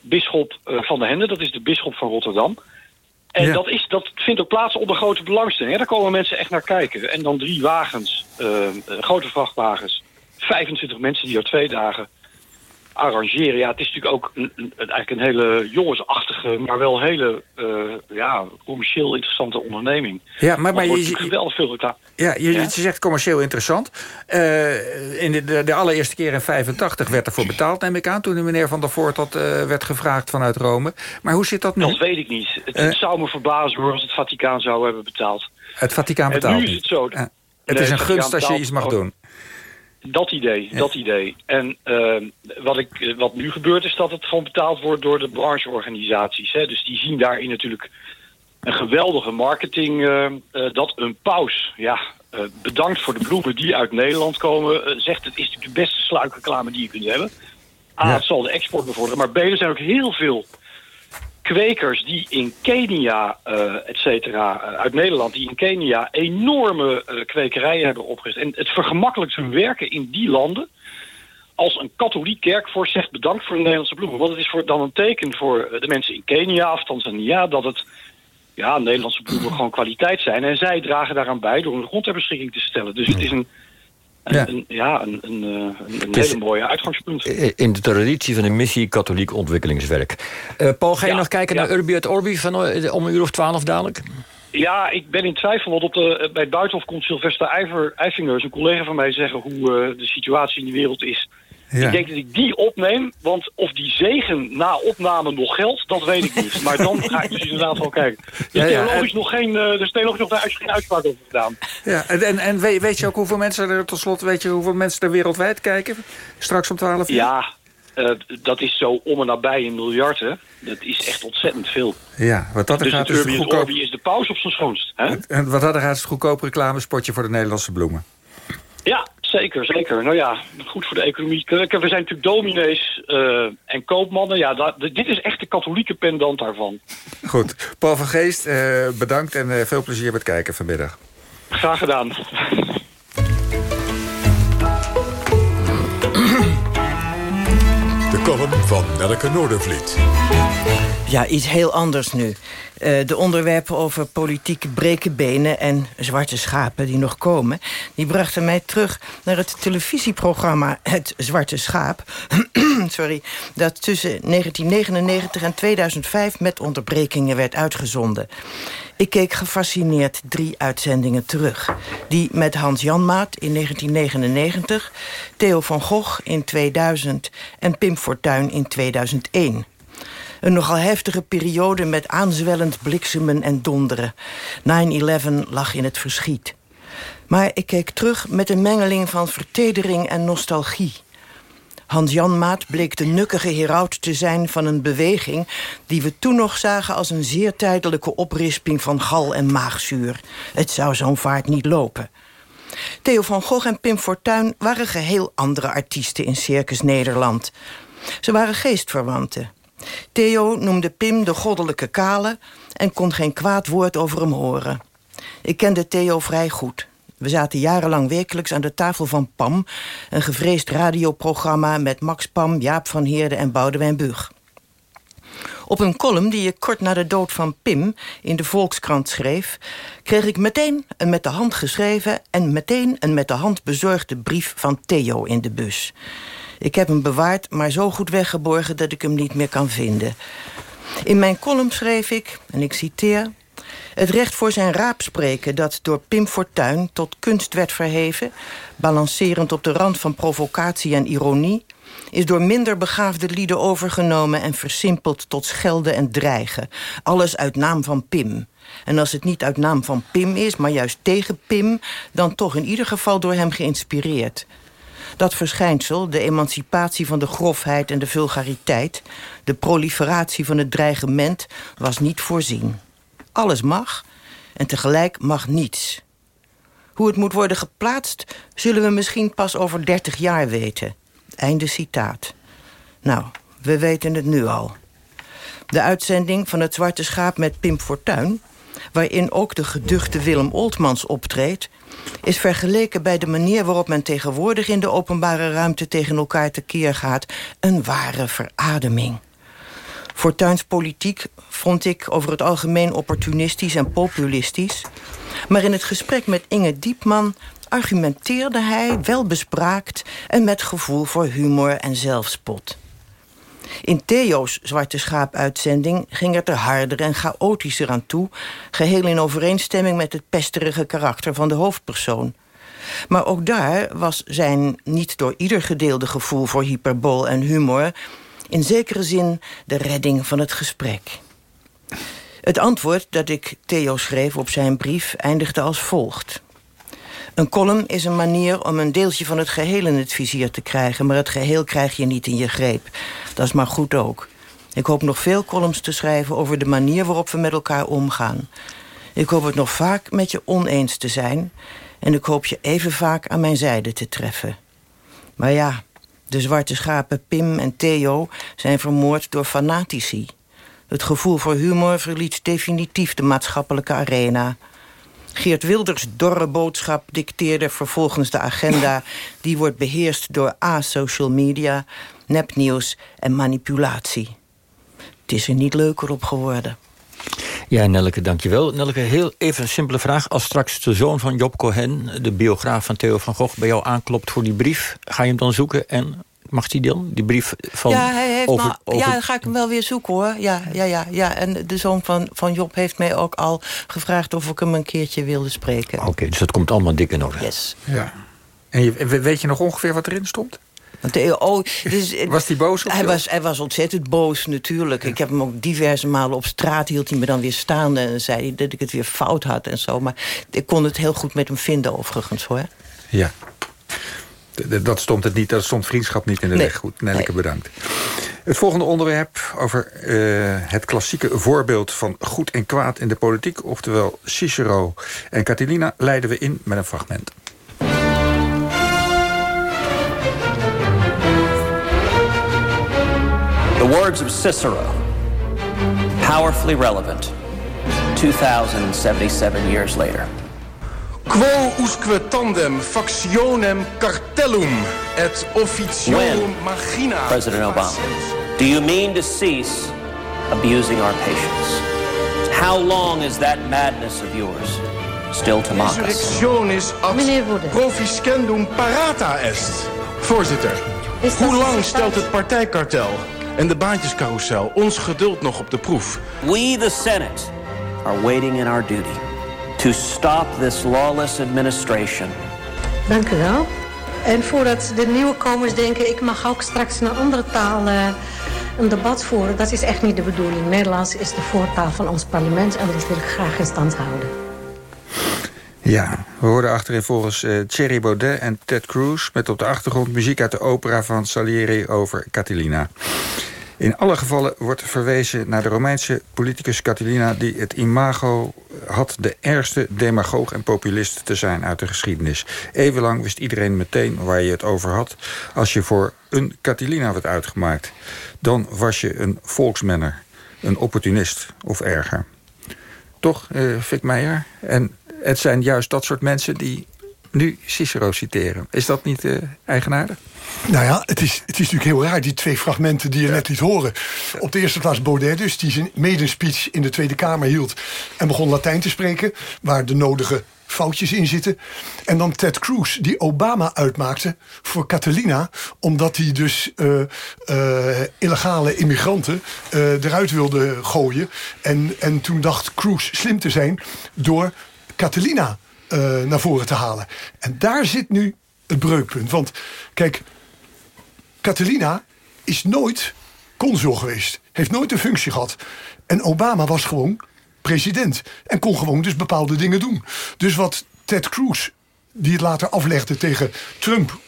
Speaker 13: bisschop van de Hende. Dat is de bisschop van Rotterdam. En
Speaker 9: Ja.
Speaker 13: dat, is, dat vindt ook plaats onder grote belangstelling. Hè? Daar komen mensen echt naar kijken. En dan drie wagens, grote vrachtwagens. 25 mensen die er twee dagen arrangeren. Ja, het is natuurlijk ook een, een, eigenlijk een hele jongensachtige, maar wel hele uh, ja, commercieel interessante onderneming.
Speaker 9: Ja, maar, maar
Speaker 13: je geweldig veel reclame.
Speaker 9: Ja, je, je zegt commercieel interessant. Uh, in de, de, de, allereerste keer in 85 werd ervoor betaald, neem ik aan, toen de meneer Van der Voort dat uh, werd gevraagd vanuit Rome. Maar hoe zit dat nu?
Speaker 13: Dat weet ik niet. Het, het zou me verbazen hoor als het Vaticaan zou hebben betaald.
Speaker 9: Het Vaticaan betaalt. En
Speaker 13: nu is het zo.
Speaker 9: het nee, is een gunst als je iets mag doen.
Speaker 13: Dat idee, dat idee. En uh, wat, ik, wat nu gebeurt is dat het gewoon betaald wordt door de brancheorganisaties. Hè? Dus die zien daarin natuurlijk een geweldige marketing. Uh, uh, dat een paus, ja, bedankt voor de bloemen die uit Nederland komen. zegt het is natuurlijk de beste sluikreclame die je kunt hebben. A, ja. het zal de export bevorderen. Maar B, er zijn ook heel veel kwekers die in Kenia, uh, et cetera, uh, uit Nederland... die in Kenia enorme uh, kwekerijen hebben opgericht. En het vergemakkelijkt hun werken in die landen... als een katholiek kerkvorst zegt bedankt voor de Nederlandse bloemen. Want het is voor, dan een teken voor de mensen in Kenia of Tanzania... dat het ja, Nederlandse bloemen gewoon kwaliteit zijn. En zij dragen daaraan bij door een grond ter beschikking te stellen. Dus het is een ja, een, ja, een, een, een, hele mooie uitgangspunt.
Speaker 11: In de traditie van de missie katholiek ontwikkelingswerk. Uh, Paul, ga je nog kijken naar Urbi et Orbi van, uh, om een uur of twaalf dadelijk?
Speaker 13: Ja, ik ben in twijfel, want op de, bij het Buitenhof komt Sylvester Eiver, Eifingers, een collega van mij, zeggen hoe uh, de situatie in de wereld is. Ja. Ik denk dat ik die opneem, want of die zegen na opname nog geldt, dat weet ik niet. Maar dan ga ik dus inderdaad wel kijken. Er is ja, theologisch nog geen, uh, er theologisch nog geen uitspraak over gedaan.
Speaker 9: Ja, en, en weet, je ook hoeveel mensen er tot slot, weet je hoeveel mensen er wereldwijd kijken? Straks om 12 uur?
Speaker 13: Ja, uh, dat is zo om en nabij een miljard, hè. Dat is echt ontzettend veel.
Speaker 9: Ja, wat dat
Speaker 13: dus
Speaker 9: gaat
Speaker 13: is goedkoop... is de paus op zijn schoonst. Hè?
Speaker 9: En wat dat gaat is het goedkoop reclamespotje voor de Nederlandse bloemen.
Speaker 13: Ja, Zeker, zeker. Nou ja, goed voor de economie. We zijn natuurlijk dominees uh, en koopmannen. Ja, dat, dit is echt de katholieke pendant daarvan.
Speaker 9: Goed. Paul van Geest, uh, bedankt en uh, veel plezier met kijken vanmiddag.
Speaker 13: Graag gedaan.
Speaker 8: De column van Nelke Noordervliet.
Speaker 15: Ja, iets heel anders nu. Uh, de onderwerpen over politieke brekenbenen en zwarte schapen die nog komen... die brachten mij terug naar het televisieprogramma Het Zwarte Schaap... sorry, dat tussen 1999 en 2005 met onderbrekingen werd uitgezonden. Ik keek gefascineerd drie uitzendingen terug. Die met Hans Janmaat in 1999, Theo van Gogh in 2000 en Pim Fortuyn in 2001... Een nogal heftige periode met aanzwellend bliksemen en donderen. 9-11 lag in het verschiet. Maar ik keek terug met een mengeling van vertedering en nostalgie. Hans Janmaat bleek de nukkige heraut te zijn van een beweging... die we toen nog zagen als een zeer tijdelijke oprisping van gal en maagzuur. Het zou zo'n vaart niet lopen. Theo van Gogh en Pim Fortuyn waren geheel andere artiesten in Circus Nederland. Ze waren geestverwanten. Theo noemde Pim de goddelijke kale... en kon geen kwaad woord over hem horen. Ik kende Theo vrij goed. We zaten jarenlang wekelijks aan de tafel van PAM... een gevreesd radioprogramma met Max Pam, Jaap van Heerde en Boudewijn Bug. Op een column die ik kort na de dood van Pim in de Volkskrant schreef... kreeg ik meteen een met de hand geschreven... en meteen een met de hand bezorgde brief van Theo in de bus. Ik heb hem bewaard, maar zo goed weggeborgen dat ik hem niet meer kan vinden. In mijn column schreef ik, en ik citeer... Het recht voor zijn raapspreken dat door Pim Fortuyn tot kunst werd verheven... balancerend op de rand van provocatie en ironie... is door minder begaafde lieden overgenomen en versimpeld tot schelden en dreigen. Alles uit naam van Pim. En als het niet uit naam van Pim is, maar juist tegen Pim... dan toch in ieder geval door hem geïnspireerd. Dat verschijnsel, de emancipatie van de grofheid en de vulgariteit... de proliferatie van het dreigement, was niet voorzien. Alles mag en tegelijk mag niets. Hoe het moet worden geplaatst, zullen we misschien pas over 30 jaar weten. Einde citaat. Nou, we weten het nu al. De uitzending van het Zwarte Schaap met Pim Fortuyn... waarin ook de geduchte Willem Oltmans optreedt is vergeleken bij de manier waarop men tegenwoordig in de openbare ruimte tegen elkaar tekeer gaat een ware verademing. Fortuins politiek vond ik over het algemeen opportunistisch en populistisch. Maar in het gesprek met Inge Diepman argumenteerde hij welbespraakt en met gevoel voor humor en zelfspot. In Theo's Zwarte Schaap-uitzending ging het er harder en chaotischer aan toe... geheel in overeenstemming met het pesterige karakter van de hoofdpersoon. Maar ook daar was zijn niet door ieder gedeelde gevoel voor hyperbool en humor... in zekere zin de redding van het gesprek. Het antwoord dat ik Theo schreef op zijn brief eindigde als volgt. Een column is een manier om een deeltje van het geheel in het vizier te krijgen... maar het geheel krijg je niet in je greep. Dat is maar goed ook. Ik hoop nog veel columns te schrijven over de manier waarop we met elkaar omgaan. Ik hoop het nog vaak met je oneens te zijn... en ik hoop je even vaak aan mijn zijde te treffen. Maar ja, de zwarte schapen Pim en Theo zijn vermoord door fanatici. Het gevoel voor humor verliet definitief de maatschappelijke arena... Geert Wilders' dorre boodschap dicteerde vervolgens de agenda... die wordt beheerst door a-social media, nepnieuws en manipulatie. Het is er niet leuker op geworden.
Speaker 11: Ja, Nelleke, dankjewel. Nelleke, heel even een simpele vraag. Als straks de zoon van Job Cohen, de biograaf van Theo van Gogh... bij jou aanklopt voor die brief, ga je hem dan zoeken en Mag die dan? Die brief van...
Speaker 15: Ja, hij heeft
Speaker 11: over,
Speaker 15: ja, dan ga ik hem wel weer zoeken hoor. Ja, ja, ja, ja. En de zoon van, van Job heeft mij ook al gevraagd... of ik hem een keertje wilde spreken.
Speaker 11: Oké, dus dat komt allemaal dik in orde.
Speaker 15: Yes.
Speaker 9: Ja. En je, weet je nog ongeveer wat erin stond?
Speaker 15: Want de, oh, dus,
Speaker 9: was hij boos op
Speaker 15: hij was, hij was ontzettend boos natuurlijk. Ik heb hem ook diverse malen op straat hield hij me dan weer staande... en zei dat ik het weer fout had en zo. Maar ik kon het heel goed met hem vinden overigens hoor.
Speaker 9: Ja. Dat stond, het niet, dat stond vriendschap niet in de weg. Goed, Nelleke, bedankt. Het volgende onderwerp over uh, het klassieke voorbeeld van goed en kwaad in de politiek. Oftewel Cicero en Catilina leiden we in met een fragment.
Speaker 16: The words of Cicero, powerfully relevant 2077 years later.
Speaker 17: Quo usque tandem factionem cartellum et officium magina.
Speaker 16: President Obama, do you mean to cease abusing our patience? How long is that madness of yours still to mock us?
Speaker 17: Resurrectionis ad proviscendum parata est. Voorzitter, hoe lang stelt het partijkartel en de baantjescarousel ons geduld nog op de proef?
Speaker 16: We, the Senate, are waiting in our duty to stop this lawless administration.
Speaker 18: Dank u wel. En voordat de nieuwkomers denken... ik mag ook straks in een andere taal uh, een debat voeren... dat is echt niet de bedoeling. Nederlands is de voortaal van ons parlement... en dat wil ik graag in stand houden.
Speaker 9: Ja, we hoorden achterin volgens uh, Thierry Baudet en Ted Cruz... met op de achtergrond muziek uit de opera van Salieri over Catilina. In alle gevallen wordt verwezen naar de Romeinse politicus Catilina... die het imago had de ergste demagoog en populist te zijn uit de geschiedenis. Evenlang wist iedereen meteen waar je het over had... als je voor een Catilina werd uitgemaakt. Dan was je een volksmenner, een opportunist of erger. Toch, uh, Fik Meijer? En het zijn juist dat soort mensen die nu Cicero citeren. Is dat niet uh, eigenaardig?
Speaker 19: Nou ja, het is, het is natuurlijk heel raar, die twee fragmenten die je net liet horen. Op de eerste plaats Baudet dus, die zijn medespeech in de Tweede Kamer hield... en begon Latijn te spreken, waar de nodige foutjes in zitten. En dan Ted Cruz, die Obama uitmaakte voor Catalina... omdat hij dus uh, uh, illegale immigranten uh, eruit wilde gooien. En, en toen dacht Cruz slim te zijn door Catalina naar voren te halen. En daar zit nu het breukpunt. Want kijk, Catalina is nooit consul geweest. Heeft nooit een functie gehad. En Obama was gewoon president. En kon gewoon dus bepaalde dingen doen. Dus wat Ted Cruz, die het later aflegde tegen Trump...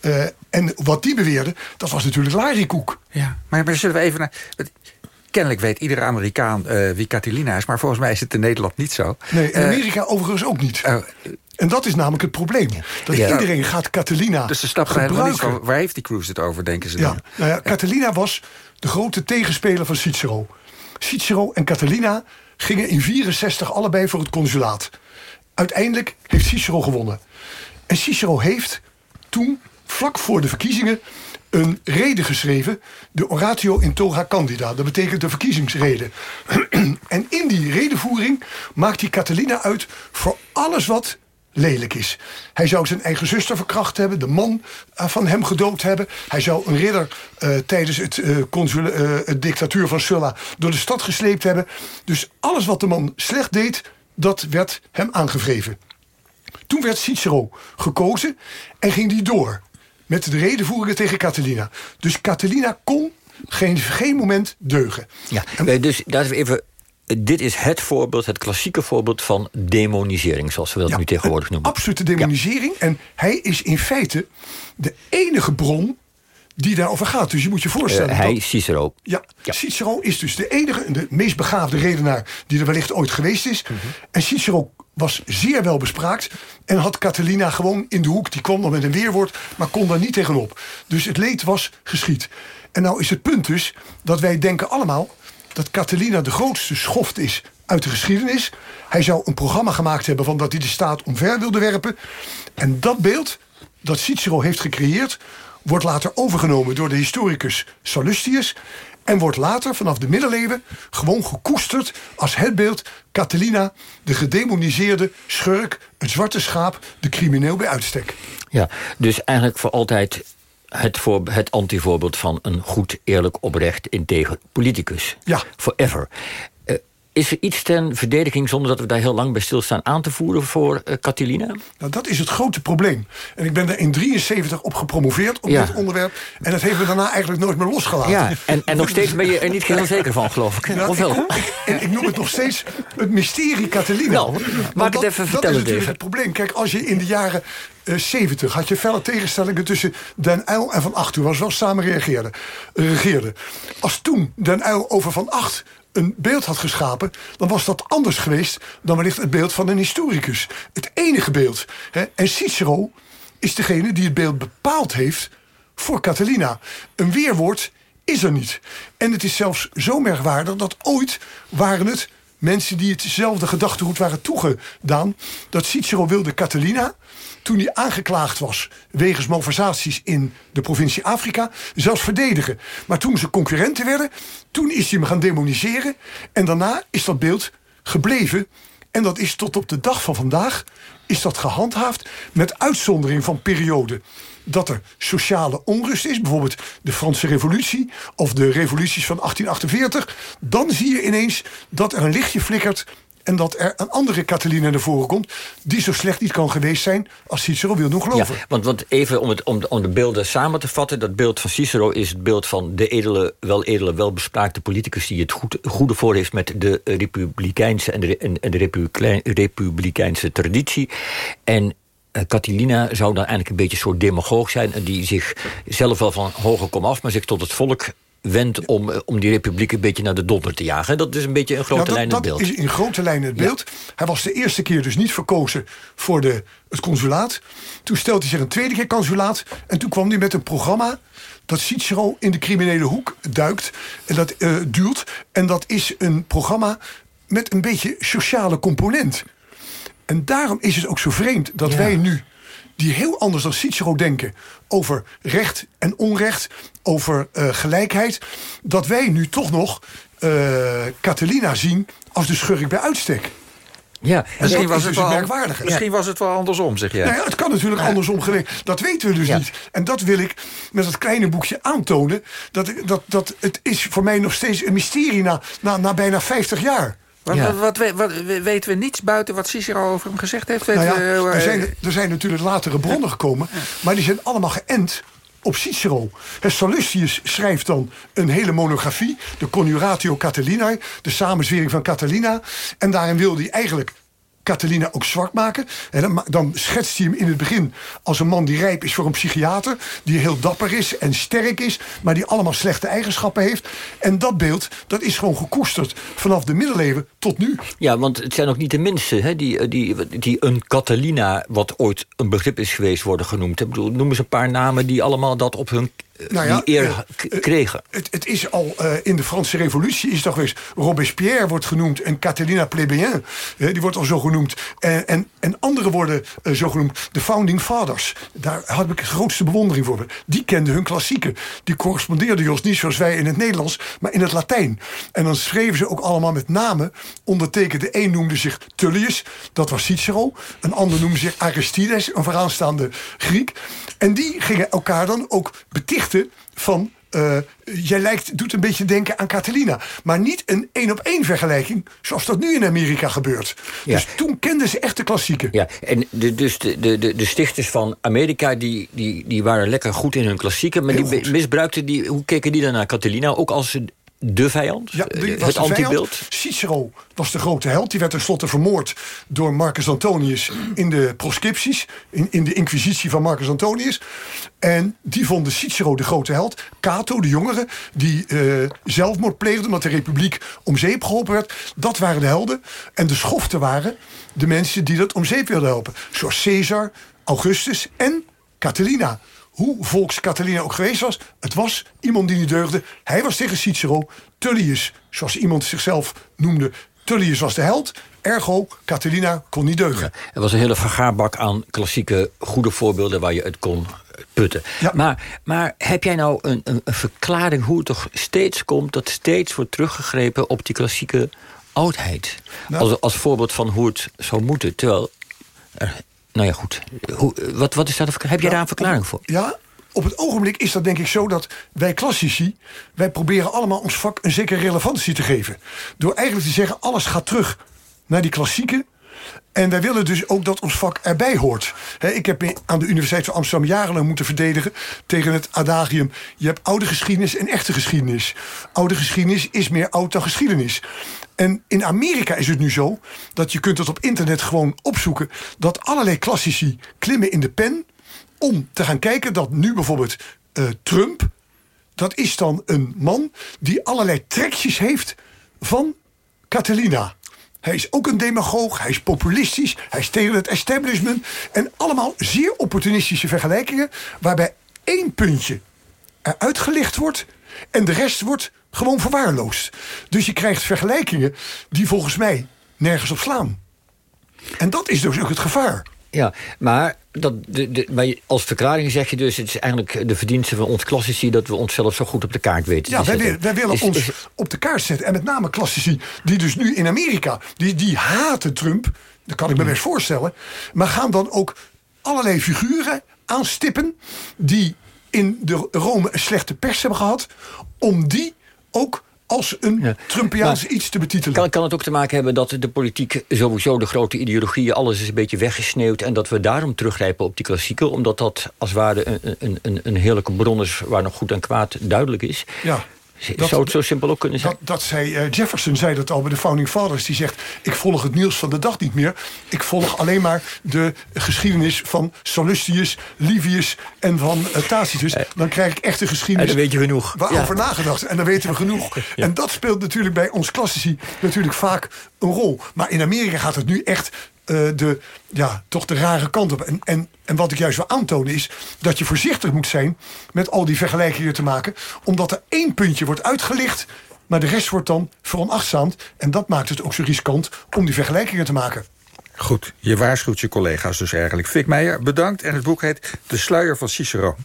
Speaker 19: Uh, en wat die beweerde, dat was natuurlijk larikoek.
Speaker 9: Ja, maar, maar zullen we even naar... Kennelijk weet iedere Amerikaan uh, wie Catalina is... maar volgens mij is het in Nederland niet zo.
Speaker 19: Nee, in Amerika uh, overigens ook niet. Oh, en dat is namelijk het probleem. Dat ja. iedereen gaat Catalina
Speaker 9: Dus ze stappen helemaal niet van... waar heeft die Cruise het over, denken ze
Speaker 19: ja.
Speaker 9: dan?
Speaker 19: Nou ja, Catalina was de grote tegenspeler van Cicero. Cicero en Catalina gingen in 64 allebei voor het consulaat. Uiteindelijk heeft Cicero gewonnen. En Cicero heeft toen, vlak voor de verkiezingen... een reden geschreven, de Oratio in Toga Candida. Dat betekent de verkiezingsrede. en in die redenvoering maakt hij Catalina uit... voor alles wat lelijk is. Hij zou zijn eigen zuster verkracht hebben, de man eh, van hem gedood hebben. Hij zou een ridder uh, tijdens het, uh, consul, het dictatuur van Sulla door de stad gesleept hebben. Dus alles wat de man slecht deed, dat werd hem aangevreven. Toen werd Cicero gekozen en ging die door met de redenvoeringen tegen Catalina. Dus Catalina kon geen, geen moment deugen.
Speaker 11: Ja, en, dus dat is even dit is het voorbeeld, het klassieke voorbeeld van demonisering, zoals we dat nu tegenwoordig noemen.
Speaker 19: Absolute demonisering. En hij is in feite de enige bron die daarover gaat. Dus je moet je voorstellen. Uh,
Speaker 11: hij, Cicero.
Speaker 19: Ja, Cicero is dus de enige, de meest begaafde redenaar die er wellicht ooit geweest is. Mhm. En Cicero was zeer wel bespraakt en had Catalina gewoon in de hoek. Die kwam dan met een weerwoord, maar kon daar niet tegenop. Dus het leed was geschied. En nou is het punt dus dat wij denken allemaal dat Catalina de grootste schoft is uit de geschiedenis. Hij zou een programma gemaakt hebben van dat hij de staat omver wilde werpen. En dat beeld dat Cicero heeft gecreëerd... wordt later overgenomen door de historicus Sallustius... en wordt later vanaf de middeleeuwen gewoon gekoesterd als het beeld... Catalina, de gedemoniseerde schurk, het zwarte schaap... de crimineel bij uitstek.
Speaker 11: Ja, dus eigenlijk voor altijd het, voor, het antivoorbeeld van een goed, eerlijk, oprecht, integer politicus.
Speaker 19: Ja.
Speaker 11: Forever. Is er iets ten verdediging, zonder dat we daar heel lang bij stilstaan, aan te voeren voor uh, Catilina?
Speaker 19: Nou, dat is het grote probleem. En ik ben er in 73 op gepromoveerd op dit onderwerp. En dat heeft me daarna eigenlijk nooit meer losgelaten.
Speaker 11: Ja, en, en nog steeds ben je er niet heel zeker van, geloof ik.
Speaker 19: Nou,
Speaker 11: of wel?
Speaker 19: En ik noem het nog steeds het mysterie Catilina.
Speaker 11: Nou, maak het even vertellen,
Speaker 19: Dat is natuurlijk het probleem. Kijk, als je in de jaren 70 had je felle tegenstellingen tussen Den Uyl en Van Acht. Toen was wel samen reageerde, regeerde. Als toen Den Uyl over Van Acht een beeld had geschapen... dan was dat anders geweest dan wellicht het beeld van een historicus. Het enige beeld. Hè? En Cicero is degene die het beeld bepaald heeft voor Catalina. Een weerwoord is er niet. En het is zelfs zo merkwaardig dat ooit waren het mensen die hetzelfde gedachtegoed waren toegedaan... dat Cicero wilde Catalina toen hij aangeklaagd was wegens malversaties in de provincie Afrika, zelfs verdedigen. Maar toen ze concurrenten werden, toen is hij me gaan demoniseren. En daarna is dat beeld gebleven. En dat is tot op de dag van vandaag is dat gehandhaafd met uitzondering van perioden dat er sociale onrust is, bijvoorbeeld de Franse revolutie of de revoluties van 1848, dan zie je ineens dat er een lichtje flikkert en dat er een andere Catalina naar voren komt... die zo slecht niet kan geweest zijn als Cicero wil doen geloven.
Speaker 11: Ja, want, want even om, het, om, de, om de beelden samen te vatten... dat beeld van Cicero is het beeld van de edele, wel edele, welbespraakte politicus... die het goed, goede voor heeft met de republikeinse en de, en, de republikeinse traditie. En uh, Catilina zou dan eigenlijk een beetje een soort demagoog zijn... die zich zelf wel van hoger kom af, maar zich tot het volk wendt om, eh, om die republiek een beetje naar de donder te jagen. Dat is een beetje een grote nou, lijn het beeld.
Speaker 19: Dat is in grote lijnen het beeld. Hij was de eerste keer dus niet verkozen voor de, het consulaat. Toen stelde hij zich een tweede keer consulaat. En toen kwam hij met een programma dat Cicero in de criminele hoek duikt. En dat uh, duwt. En dat is een programma met een beetje sociale component. En daarom is het ook zo vreemd dat wij nu die heel anders dan Cicero denken over recht en onrecht, over uh, gelijkheid, dat wij nu toch nog uh, Catalina zien als de schurk bij uitstek.
Speaker 9: Ja, misschien was, het dus wel, misschien was het wel andersom, zeg jij.
Speaker 19: Nou ja, het kan natuurlijk andersom geweest. Dat weten we dus niet. En dat wil ik met dat kleine boekje aantonen. Dat, dat, dat het is voor mij nog steeds een mysterie na, na, na bijna 50 jaar.
Speaker 9: Wat, wat, wat, weten we niets buiten wat Cicero over hem gezegd heeft? Nou
Speaker 19: ja, er, zijn, er zijn natuurlijk latere bronnen gekomen... maar die zijn allemaal geënt op Cicero. Sallustius schrijft dan een hele monografie... de Conjuratio Catilinae, de samenzwering van Catalina. En daarin wil hij eigenlijk Catalina ook zwart maken. En dan, dan schetst hij hem in het begin als een man die rijp is voor een psychiater. Die heel dapper is en sterk is. Maar die allemaal slechte eigenschappen heeft. En dat beeld dat is gewoon gekoesterd vanaf de middeleeuwen tot nu.
Speaker 11: Ja, want het zijn ook niet de minste hè, die, die, die een Catalina... wat ooit een begrip is geweest worden genoemd. Ik bedoel, noem eens een paar namen die allemaal dat op hun nou ja, die eer
Speaker 19: uh,
Speaker 11: kregen.
Speaker 19: Het, het, is al uh, in de Franse revolutie is toch geweest. Robespierre wordt genoemd en Catalina Plébéien, die wordt al zo genoemd. En, en, en anderen worden zo genoemd. De Founding Fathers, daar had ik de grootste bewondering voor. Die kenden hun klassieken. Die correspondeerden Jos niet zoals wij in het Nederlands, maar in het Latijn. En dan schreven ze ook allemaal met namen. Ondertekende, een noemde zich Tullius, dat was Cicero. Een ander noemde zich Aristides, een vooraanstaande Griek. En die gingen elkaar dan ook betichten van... Uh, jij lijkt, doet een beetje denken aan Catalina. Maar niet een één op één vergelijking... zoals dat nu in Amerika gebeurt.
Speaker 11: Ja.
Speaker 19: Dus toen kenden ze echt de klassieken.
Speaker 11: Ja, en de, dus de, de, de stichters van Amerika... Die, die, die waren lekker goed in hun klassieken... maar
Speaker 19: Heel
Speaker 11: die
Speaker 19: goed.
Speaker 11: misbruikten die... hoe keken die dan naar Catalina? Ook als de vijand?
Speaker 19: Ja,
Speaker 11: het antibeeld?
Speaker 19: Cicero was de grote held. Die werd tenslotte vermoord door Marcus Antonius in de proscripties. In, in de inquisitie van Marcus Antonius. En die vonden Cicero de grote held. Cato, de jongere, die eh, zelfmoord pleegde... omdat de republiek om zeep geholpen werd. Dat waren de helden. En de schoften waren de mensen die dat om zeep wilden helpen. Zoals Caesar, Augustus en Catilina hoe volks Catalina ook geweest was. Het was iemand die niet deugde. Hij was tegen Cicero. Tullius, zoals iemand zichzelf noemde. Tullius was de held. Ergo, Catalina kon niet deugen.
Speaker 11: Er was een hele vergaarbak aan klassieke goede voorbeelden... waar je het kon putten. Maar, maar heb jij nou een, een, een verklaring hoe het toch steeds komt... dat steeds wordt teruggegrepen op die klassieke oudheid?
Speaker 19: Nou.
Speaker 11: als, als voorbeeld van hoe het zou moeten. Terwijl... er- nou ja, goed. Hoe, wat, wat is verklaring? Heb jij daar een verklaring voor?
Speaker 19: Ja, op het ogenblik is dat denk ik zo dat wij klassici... wij proberen allemaal ons vak een zekere relevantie te geven. Door eigenlijk te zeggen, alles gaat terug naar die klassieken... En wij willen dus ook dat ons vak erbij hoort. Ik heb me aan de Universiteit van Amsterdam jarenlang moeten verdedigen... tegen het adagium, je hebt oude geschiedenis en echte geschiedenis. Oude geschiedenis is meer oud dan geschiedenis. En in Amerika is het nu zo dat je kunt het op internet gewoon opzoeken... dat allerlei klassici klimmen in de pen om te gaan kijken dat nu bijvoorbeeld eh, Trump... dat is dan een man die allerlei trekjes heeft van Catalina. Hij is ook een demagoog, hij is populistisch, hij is tegen het establishment. En allemaal zeer opportunistische vergelijkingen... waarbij één puntje eruit gelicht wordt... en de rest wordt gewoon verwaarloosd. Dus je krijgt vergelijkingen die volgens mij nergens op slaan. En dat is dus ook het gevaar.
Speaker 11: Ja, maar, dat, de, de, maar als verklaring zeg je dus... het is eigenlijk de verdienste van ons klassici... dat we onszelf zo goed op de kaart weten
Speaker 19: Ja, wij,
Speaker 11: zetten.
Speaker 19: willen- wij willen
Speaker 11: Is-
Speaker 19: ons
Speaker 11: is-
Speaker 19: op de kaart zetten. En met name klassici, die dus nu in Amerika... die, die haten Trump, dat kan ik me best voorstellen... maar gaan dan ook allerlei figuren aanstippen... die in de Rome een slechte pers hebben gehad... om die ook als een Trumpiaans
Speaker 11: Maar
Speaker 19: iets te betitelen.
Speaker 11: Kan, kan het ook te maken hebben dat de politiek sowieso de grote ideologieën... alles is een beetje weggesneeuwd en dat we daarom teruggrijpen op die klassieken... omdat dat als het ware een, een, een, een heerlijke bron is waar nog goed en kwaad duidelijk is.
Speaker 19: Ja. Dat-
Speaker 11: Zou het zo simpel ook kunnen zijn?
Speaker 19: Dat, dat zei eh, Jefferson, zei dat al bij de Founding Fathers. Die zegt, ik volg het nieuws van de dag niet meer. Ik volg alleen maar de geschiedenis van Sallustius, Livius en van eh, Tacitus. Dan krijg ik echt een geschiedenis
Speaker 11: En dan weet je genoeg.
Speaker 19: waarover
Speaker 11: Ja.
Speaker 19: nagedacht. En dan weten we genoeg. En dat speelt natuurlijk bij ons klassici natuurlijk vaak een rol. Maar in Amerika gaat het nu echt eh, de, ja, toch de rare kant op. En, en, en wat ik juist wil aantonen is dat je voorzichtig moet zijn... met al die vergelijkingen te maken. Omdat er één puntje wordt uitgelicht... maar de rest wordt dan veronachtzaamd. En dat maakt het ook zo riskant om die vergelijkingen te maken.
Speaker 9: Goed, je waarschuwt je collega's dus eigenlijk. Fik Meijer, bedankt. En het boek heet De Sluier van Cicero.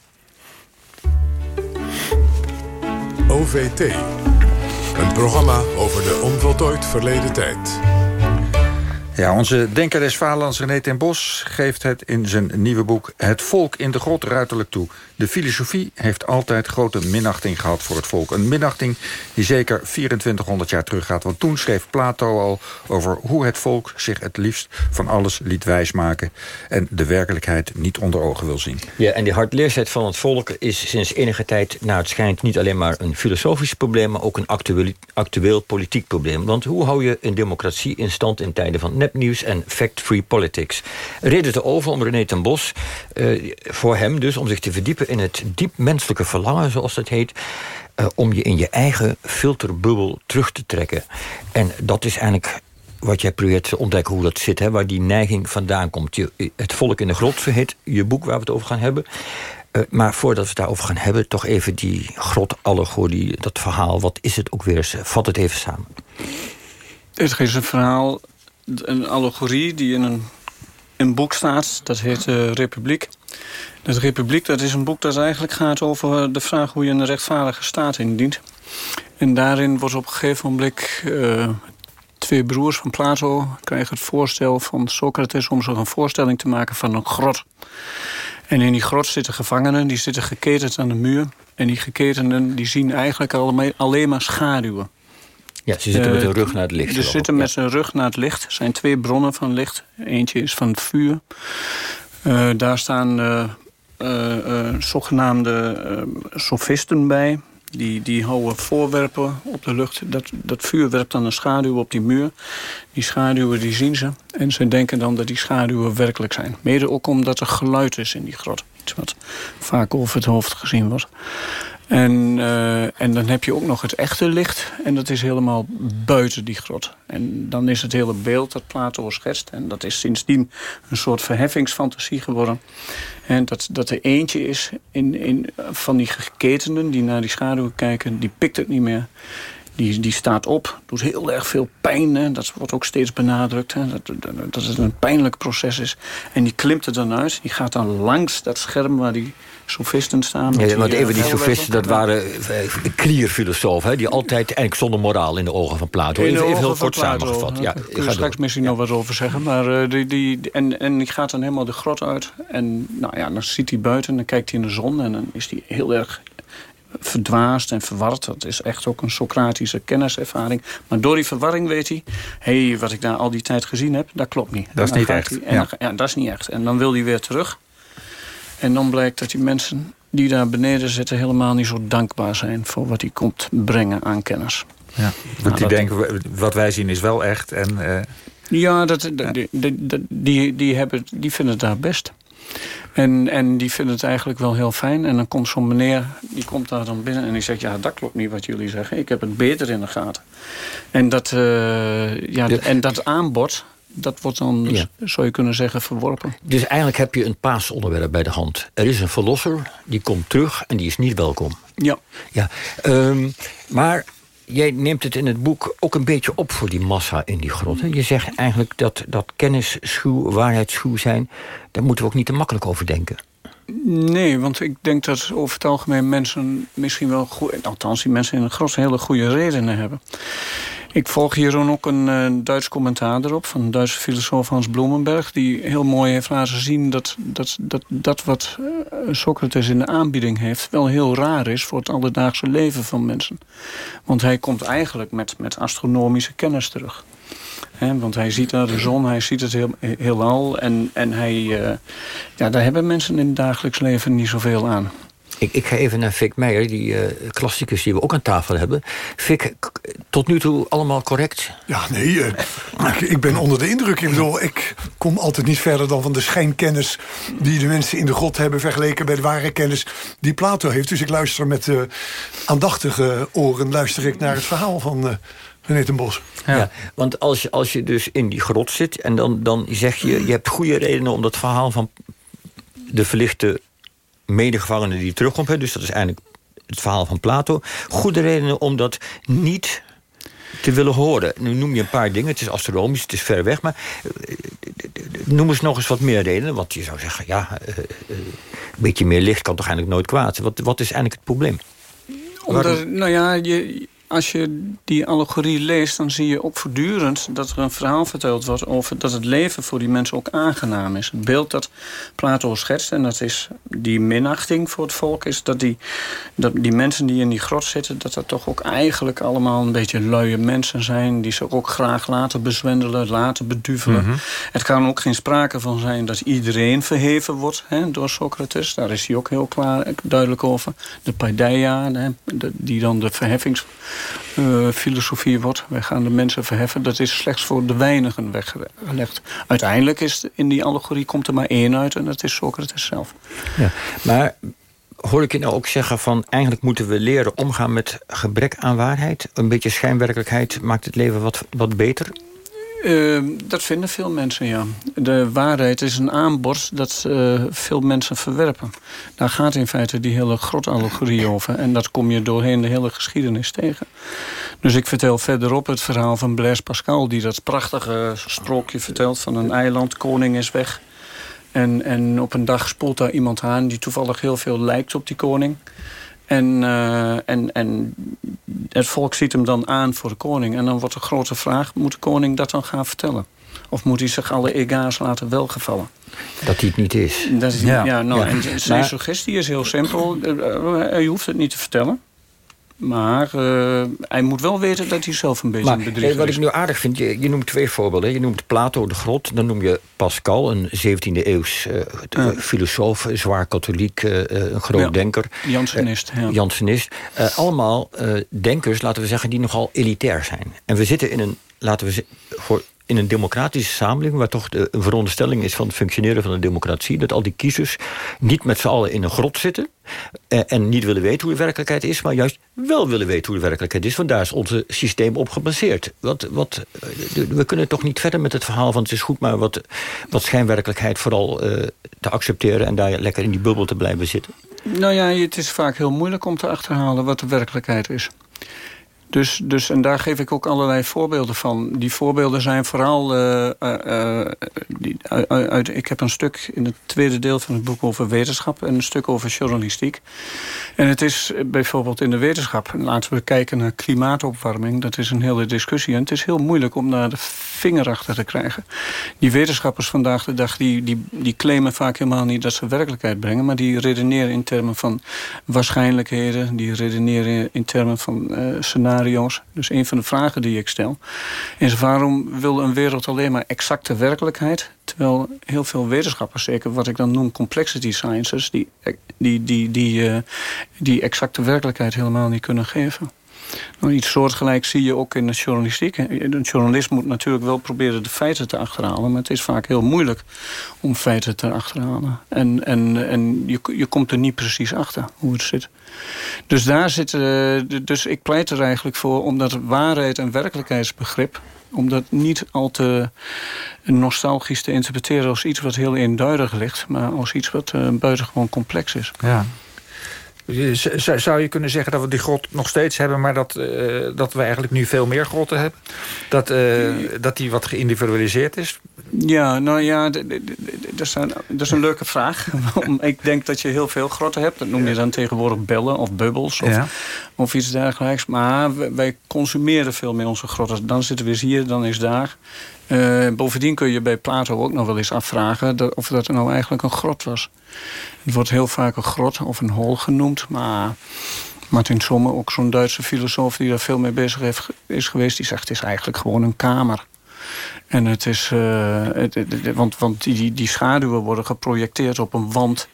Speaker 8: OVT. Een programma over de onvoltooid verleden tijd.
Speaker 9: Ja, onze Denker des Vaderlands René ten Bos geeft het in zijn nieuwe boek... Het volk in de grot ruiterlijk toe. De filosofie heeft altijd grote minachting gehad voor het volk. Een minachting die zeker 2400 jaar teruggaat. Want toen schreef Plato al over hoe het volk zich het liefst van alles liet wijsmaken... en de werkelijkheid niet onder ogen wil zien.
Speaker 11: Ja, en die hardleerheid van het volk is sinds enige tijd... naar het schijnt niet alleen maar een filosofisch probleem... maar ook een actueel, actueel politiek probleem. Want hoe hou je een democratie in stand in tijden van nepnieuws... en fact-free politics? Reden te over om René ten Bos, eh, voor hem dus... om zich te verdiepen in het diep menselijke verlangen, zoals dat heet... eh, om je in je eigen filterbubbel terug te trekken. En dat is eigenlijk wat jij probeert te ontdekken hoe dat zit, hè, waar die neiging vandaan komt. Je, het volk in de grot, heet je boek waar we het over gaan hebben. Uh, maar voordat we het daarover gaan hebben, toch even die grot-allegorie, dat verhaal. Wat is het ook weer? Vat het even samen.
Speaker 20: Het is een verhaal, een allegorie die in een, boek staat. Dat heet uh, Republiek. De Republiek dat is een boek dat eigenlijk gaat over de vraag hoe je een rechtvaardige staat indient. En daarin wordt op een gegeven moment uh, twee broers van Plato krijgen het voorstel van Socrates om zich een voorstelling te maken van een grot. En in die grot zitten gevangenen, die zitten geketend aan de muur. En die geketenden die zien eigenlijk alleen maar schaduwen.
Speaker 11: Ja, ze zitten met hun rug naar het licht.
Speaker 20: Ze zitten met hun rug naar het licht. Er zijn twee bronnen van licht. Eentje is van het vuur. Uh, daar staan uh, zogenaamde sofisten bij. Die, die houden voorwerpen op de lucht. Dat, dat vuur werpt dan een schaduw op die muur. Die schaduwen die zien ze. En ze denken dan dat die schaduwen werkelijk zijn. Mede ook omdat er geluid is in die grot. Iets wat vaak over het hoofd gezien wordt. En, uh, en dan heb je ook nog het echte licht. En dat is helemaal buiten die grot. En dan is het hele beeld dat Plato schetst. En dat is sindsdien een soort verheffingsfantasie geworden. En dat, dat er eentje is in, in, van die geketenden die naar die schaduwen kijken. Die pikt het niet meer. Die, die staat op, doet heel erg veel pijn. Dat wordt ook steeds benadrukt. Hè. Dat, dat, dat het een pijnlijk proces is. En die klimt er dan uit. Die gaat dan langs dat scherm waar die sofisten staan.
Speaker 11: Ja, want even die sofisten, dat waren klierfilosofen... die altijd eigenlijk zonder moraal in de ogen van Plato. Even, even heel kort samengevat. Ja,
Speaker 20: Daar kun je straks misschien nog wat over zeggen. Maar, uh, die, die, en, en die gaat dan helemaal de grot uit. En nou ja, dan ziet hij buiten, dan kijkt hij in de zon... en dan is hij heel erg verdwaasd en verward. Dat is echt ook een Socratische kenniservaring. Maar door die verwarring weet hij... hé, hey, wat ik daar al die tijd gezien heb, dat klopt niet.
Speaker 9: Dat is niet echt.
Speaker 20: Hij, ja. ja, dat is niet echt. En dan wil hij weer terug. En dan blijkt dat die mensen die daar beneden zitten... helemaal niet zo dankbaar zijn voor wat hij komt brengen aan kennis.
Speaker 9: Ja, want die denken, wat wij zien is wel echt. En, uh...
Speaker 20: Ja, dat, Die, die, die, hebben, die vinden het daar best. En, en die vinden het eigenlijk wel heel fijn. En dan komt zo'n meneer, die komt daar dan binnen en die zegt... ja, dat klopt niet wat jullie zeggen. Ik heb het beter in de gaten. En dat, uh, ja, en dat aanbod, dat wordt dan, ja. zou je kunnen zeggen, verworpen.
Speaker 11: Dus eigenlijk heb je een paasonderwerp bij de hand. Er is een verlosser, die komt terug en die is niet welkom.
Speaker 20: Ja.
Speaker 11: ja um, maar jij neemt het in het boek ook een beetje op voor die massa in die grot. Je zegt eigenlijk dat, dat kennisschuw, waarheidsschuw zijn... daar moeten we ook niet te makkelijk over denken.
Speaker 20: Nee, want ik denk dat over het algemeen mensen misschien wel... Goed, althans, die mensen in de grot hele goede redenen hebben. Ik volg hier ook een uh, Duits commentaar erop... van de Duitse filosoof Hans Bloemenberg... die heel mooi heeft laten zien dat dat, dat, dat wat uh, Socrates in de aanbieding heeft... wel heel raar is voor het alledaagse leven van mensen. Want hij komt eigenlijk met, met astronomische kennis terug. He, want hij ziet daar de zon, hij ziet het heel, heelal. En, en hij, uh, ja, daar hebben mensen in het dagelijks leven niet zoveel aan.
Speaker 11: Ik, ik ga even naar Fik Meijer, die uh, klassicus die we ook aan tafel hebben. Fik, tot nu toe allemaal correct?
Speaker 19: Ja, nee, uh, ik, ik, ben onder de indruk. Ik bedoel, ik kom altijd niet verder dan van de schijnkennis... die de mensen in de grot hebben vergeleken bij de ware kennis die Plato heeft. Dus ik luister met uh, aandachtige oren luister ik naar het verhaal van... René ten Bos.
Speaker 11: Ja. ja. want als je, als je dus in die grot zit... en dan, dan zeg je, je hebt goede redenen om dat verhaal van de verlichte medegevangene die terugkomt. Dus dat is eigenlijk het verhaal van Plato. Goede redenen om dat niet te willen horen. Nu noem je een paar dingen. Het is astronomisch, het is ver weg. Maar eh, noem eens nog eens wat meer redenen. Want je zou zeggen, ja, uh, uh, een beetje meer licht kan toch eigenlijk nooit kwaad. Wat, wat is eigenlijk het probleem?
Speaker 20: Omdat, nou ja, je, als je die allegorie leest, dan zie je ook voortdurend dat er een verhaal verteld wordt over dat het leven voor die mensen ook aangenaam is. Het beeld dat Plato schetst, en dat is die minachting voor het volk, is dat die, dat die mensen die in die grot zitten, dat dat toch ook eigenlijk allemaal een beetje luie mensen zijn, die ze ook graag laten bezwendelen, laten beduvelen. Mm -hmm. Het kan ook geen sprake van zijn dat iedereen verheven wordt hè, door Socrates. Daar is hij ook heel klaar, duidelijk over. De paideia, hè, die dan de verheffings uh, filosofie wordt. Wij gaan de mensen verheffen. Dat is slechts voor de weinigen weggelegd. Uiteindelijk is in die allegorie komt er maar één uit. En dat is Socrates zelf.
Speaker 11: Ja, maar hoor ik je nou ook zeggen van... eigenlijk moeten we leren omgaan met gebrek aan waarheid? Een beetje schijnwerkelijkheid maakt het leven wat, wat beter?
Speaker 20: Uh, dat vinden veel mensen, ja. De waarheid is een aanbod dat uh, veel mensen verwerpen. Daar gaat in feite die hele grotallegorie over. En dat kom je doorheen de hele geschiedenis tegen. Dus ik vertel verderop het verhaal van Blaise Pascal... die dat prachtige strookje vertelt van een eiland. Koning is weg. En, en op een dag spoelt daar iemand aan... die toevallig heel veel lijkt op die koning... En, uh, en, en het volk ziet hem dan aan voor de koning. En dan wordt de grote vraag, moet de koning dat dan gaan vertellen? Of moet hij zich alle ega's laten welgevallen?
Speaker 11: Dat hij het niet is.
Speaker 20: Dat is ja. ja, nou, ja. En zijn suggestie is heel simpel. Hij hoeft het niet te vertellen. Maar uh, hij moet wel weten dat hij zelf een beetje maar, een bedrieger
Speaker 11: is. Wat ik nu aardig vind, je, je, noemt twee voorbeelden. Je noemt Plato de Grot, dan noem je Pascal, een 17e eeuws uh, ja. filosoof, zwaar katholiek, uh, een groot ja. denker.
Speaker 20: Jansenist. Ja.
Speaker 11: Jansenist. allemaal denkers, laten we zeggen, die nogal elitair zijn. En we zitten in een, laten we voor in een democratische samenleving... waar toch de, een veronderstelling is van het functioneren van de democratie... dat al die kiezers niet met z'n allen in een grot zitten... Eh, en niet willen weten hoe de werkelijkheid is... maar juist wel willen weten hoe de werkelijkheid is... want daar is ons systeem op gebaseerd. Wat, wat, eh, we kunnen toch niet verder met het verhaal van... het is goed maar wat, wat schijnwerkelijkheid vooral uh, te accepteren... en daar lekker in die bubbel te blijven zitten?
Speaker 20: Nou ja, het is vaak heel moeilijk om te achterhalen wat de werkelijkheid is. Dus, dus, en daar geef ik ook allerlei voorbeelden van. Die voorbeelden zijn vooral... Uh, uh, die, uit, ik heb een stuk in het tweede deel van het boek over wetenschap... en een stuk over journalistiek. En het is bijvoorbeeld in de wetenschap... laten we kijken naar klimaatopwarming. Dat is een hele discussie. En het is heel moeilijk om daar de vinger achter te krijgen. Die wetenschappers vandaag de dag... die, die, die claimen vaak helemaal niet dat ze werkelijkheid brengen... maar die redeneren in termen van waarschijnlijkheden. Die redeneren in termen van scenario's dus een van de vragen die ik stel is waarom wil een wereld alleen maar exacte werkelijkheid... terwijl heel veel wetenschappers, zeker wat ik dan noem complexity sciences... die, die, die, die, uh, die exacte werkelijkheid helemaal niet kunnen geven. Nou, iets soortgelijks zie je ook in de journalistiek. Een journalist moet natuurlijk wel proberen de feiten te achterhalen... maar het is vaak heel moeilijk om feiten te achterhalen. En, en, en je, je komt er niet precies achter hoe het zit. Dus daar zit... Uh, dus ik pleit er eigenlijk voor om dat waarheid- en werkelijkheidsbegrip om dat niet al te nostalgisch te interpreteren als iets wat heel eenduidig ligt... maar als iets wat uh, buitengewoon complex is.
Speaker 9: Ja. Zou je kunnen zeggen dat we die grot nog steeds hebben... maar dat, uh, dat we eigenlijk nu veel meer grotten hebben? Dat, uh, dat die wat geïndividualiseerd is?
Speaker 20: Ja, nou ja, dat is, een, dat is een leuke vraag. ik denk dat je heel veel grotten hebt. Dat noem je dan tegenwoordig bellen of bubbels of, ja. of iets dergelijks. Maar wij consumeren veel meer onze grotten. Dan zitten we hier, dan is daar. Uh, bovendien kun je bij Plato ook nog wel eens afvragen... Of dat nou eigenlijk een grot was. Het wordt heel vaak een grot of een hol genoemd. Maar Martin Somme, ook zo'n Duitse filosoof... die daar veel mee bezig heeft, is geweest... die zegt het is eigenlijk gewoon een kamer. En het is... Het, het, want want die, die schaduwen worden geprojecteerd op een wand...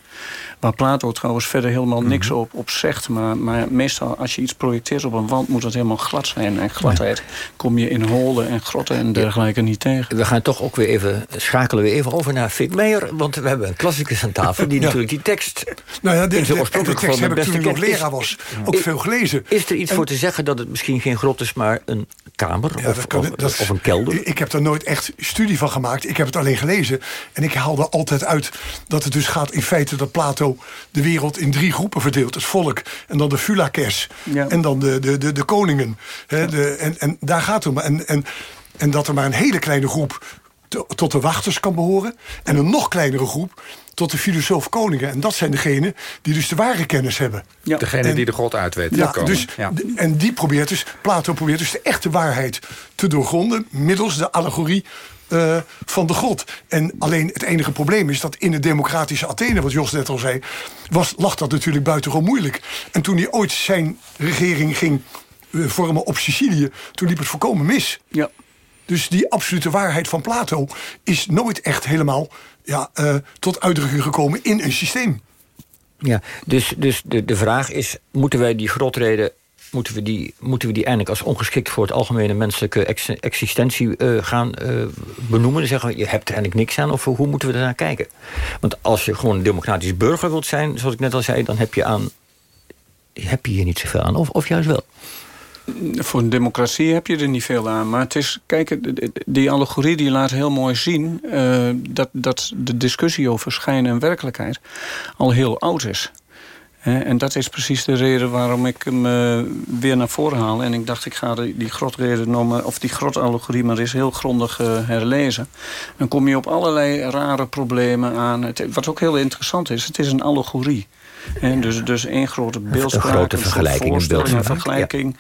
Speaker 20: Waar Plato trouwens verder helemaal mhm. niks op, op zegt. Maar, maar meestal als je iets projecteert op een wand moet het helemaal glad zijn. En gladheid kom je in holen en grotten en dergelijke niet tegen.
Speaker 11: We gaan toch ook weer even, schakelen we even over naar Fik Meijer. Want we hebben een klassicus aan tafel die natuurlijk die tekst...
Speaker 19: Nou ja, de, de, de, de tekst heb ik toen ik nog leraar was ook veel gelezen.
Speaker 11: Is er iets voor te zeggen dat het misschien geen grot is, maar een kamer ja, of, kan, of, dat, of, een kelder?
Speaker 19: Ik heb daar nooit echt studie van gemaakt. Ik heb het alleen gelezen. En ik haalde altijd uit dat het dus gaat in feite dat Plato de wereld in drie groepen verdeelt. Het volk en dan de fulakers en dan de, de, de, de koningen. de, en, en daar gaat het om. En, en, en dat er maar een hele kleine groep tot de wachters kan behoren. En een nog kleinere groep tot de filosoof koningen. En dat zijn degenen die dus de ware kennis hebben.
Speaker 9: Ja. Degene die de God uit weten ja,
Speaker 19: Dus, ja. En die probeert dus, Plato probeert dus de echte waarheid te doorgronden... middels de allegorie uh, van de God. En alleen het enige probleem is dat in het democratische Athene... wat Jos net al zei, was, lag dat natuurlijk buitengewoon moeilijk. En toen hij ooit zijn regering ging uh, vormen op Sicilië... toen liep het voorkomen mis.
Speaker 20: Ja.
Speaker 19: Dus die absolute waarheid van Plato is nooit echt helemaal ja, uh, tot uitdrukking gekomen in een systeem.
Speaker 11: Ja, dus, dus de, de vraag is, moeten wij die grotreden moeten we die, moeten we die eindelijk als ongeschikt voor het algemene menselijke existentie uh, gaan uh, benoemen? En zeggen, je hebt er eigenlijk niks aan, of hoe moeten we daar naar kijken? Want als je gewoon een democratisch burger wilt zijn, zoals ik net al zei, dan heb je, aan, heb je hier niet zoveel aan, of, of juist wel.
Speaker 20: Voor een democratie heb je er niet veel aan. Maar het is, kijk, die allegorie die laat heel mooi zien... Uh, dat, dat de discussie over schijn en werkelijkheid al heel oud is. En dat is precies de reden waarom ik hem uh, weer naar voren haal. En ik dacht, ik ga die grotreden of die grotallegorie maar eens heel grondig uh, herlezen. Dan kom je op allerlei rare problemen aan. Wat ook heel interessant is, het is een allegorie. En dus, dus één grote beeldspraak.
Speaker 11: Een grote vergelijking. Een beeldspraak.
Speaker 20: vergelijking.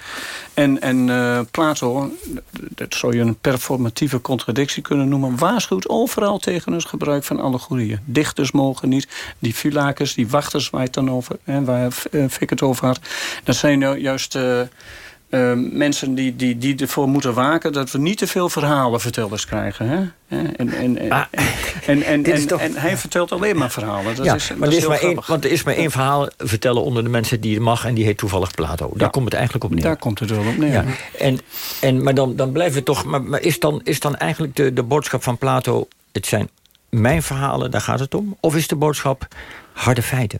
Speaker 20: En, en uh, Plato, dat zou je een performatieve contradictie kunnen noemen... waarschuwt overal tegen het gebruik van allegorieën. Dichters mogen niet. Die Phylakes, die wachters waar, het dan over, hè, waar Fik het over had... dat zijn nou juist... Uh, uh, mensen die, die, die ervoor moeten waken... dat we niet te veel verhalenvertellers krijgen. Hè? En, en, en, en, en, en, toch... en, hij vertelt alleen maar verhalen. Dat
Speaker 11: ja,
Speaker 20: is,
Speaker 11: maar
Speaker 20: dat is
Speaker 11: is maar één, want er is maar één verhaal vertellen onder de mensen die het mag... en die heet toevallig Plato. Daar komt het eigenlijk op neer.
Speaker 20: Daar komt het wel op neer.
Speaker 11: Ja. En, en, maar dan, dan blijven we toch... Maar, maar is, dan, is dan eigenlijk de, de boodschap van Plato... het zijn mijn verhalen, daar gaat het om? Of is de boodschap harde feiten?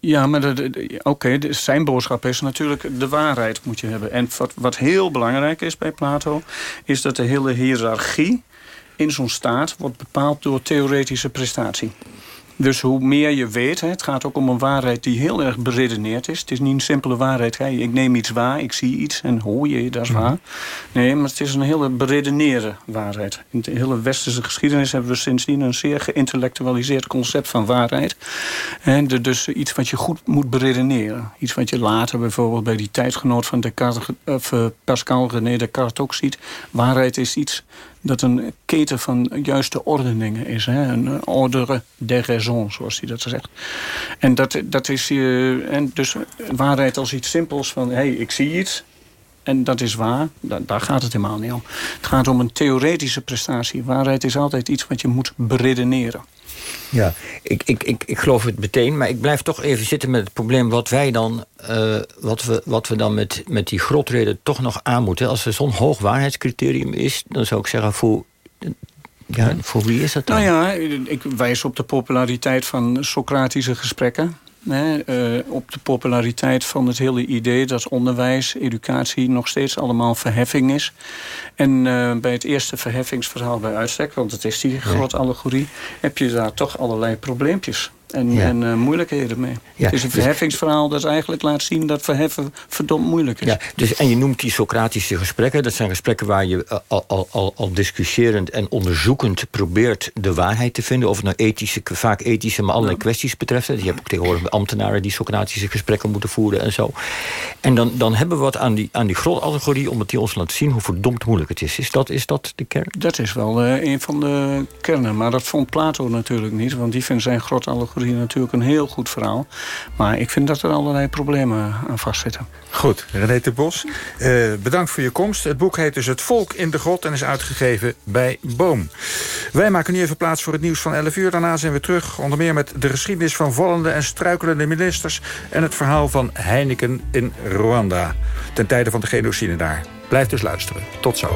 Speaker 20: Ja, maar oké, zijn boodschap is natuurlijk de waarheid moet je hebben. En wat, wat heel belangrijk is bij Plato... is dat de hele hiërarchie in zo'n staat wordt bepaald door theoretische prestatie. Dus hoe meer je weet, het gaat ook om een waarheid die heel erg beredeneerd is. Het is niet een simpele waarheid. ik neem iets waar, ik zie iets en hoor je, dat is waar. Nee, maar het is een hele beredeneerde waarheid. In de hele westerse geschiedenis hebben we sindsdien een zeer geïntellectualiseerd concept van waarheid. En dus iets wat je goed moet beredeneren. Iets wat je later bijvoorbeeld bij die tijdgenoot van Descartes, of eh, Pascal René Descartes ook ziet. Waarheid is iets dat een keten van juiste ordeningen is. Hè? Een ordre de raison, zoals hij dat zegt. En dat, dat is uh, en dus waarheid als iets simpels van... hé, hey, ik zie iets, en dat is waar, daar, gaat het helemaal niet om. Het gaat om een theoretische prestatie. Waarheid is altijd iets wat je moet beredeneren.
Speaker 11: Ja, ik, ik, ik, ik geloof het meteen, maar ik blijf toch even zitten met het probleem... wat wij dan, uh, wat we, wat we dan met, met die grotreden toch nog aan moeten. Als er zo'n hoog waarheidscriterium is, dan zou ik zeggen... voor ja, voor wie is dat dan?
Speaker 20: Nou ja, ik wijs op de populariteit van Socratische gesprekken. Hè, uh, op de populariteit van het hele idee dat onderwijs, educatie nog steeds allemaal verheffing is. En uh, bij het eerste verheffingsverhaal bij uitstek, want het is die grote allegorie, heb je daar toch allerlei probleempjes en,
Speaker 11: Ja.
Speaker 20: en uh, moeilijkheden mee.
Speaker 11: Ja,
Speaker 20: Het is een
Speaker 11: dus-
Speaker 20: verheffingsverhaal dat eigenlijk laat zien dat verheffen verdomd moeilijk is.
Speaker 11: Ja, dus, en je noemt die Socratische gesprekken. Dat zijn gesprekken waar je eh, al, al, al, discussiërend en onderzoekend probeert de waarheid te vinden. Of het nou ethische, vaak ethische, maar allerlei kwesties betreft. Je hebt ook tegenwoordig ambtenaren die Socratische gesprekken moeten voeren en zo. En dan, dan hebben we wat aan die, aan die grotallegorie, omdat die ons laat zien hoe verdomd moeilijk het is. Is dat, is dat de kern?
Speaker 20: Dat is wel eh, een van de kernen. Maar dat vond Plato natuurlijk niet. Want die vindt zijn grotallegorie natuurlijk een heel goed verhaal. Maar ik vind dat er allerlei problemen aan vastzitten.
Speaker 9: Goed, René de Bos, eh, bedankt voor je komst. Het boek heet dus Het Volk in de Grot en is uitgegeven bij Boom. Wij maken nu even plaats voor het nieuws van 11 uur. Daarna zijn we terug, onder meer met de geschiedenis van vallende en struikelende ministers... en het verhaal van Heineken in Rwanda, ten tijde van de genocide daar. Blijf dus luisteren. Tot zo.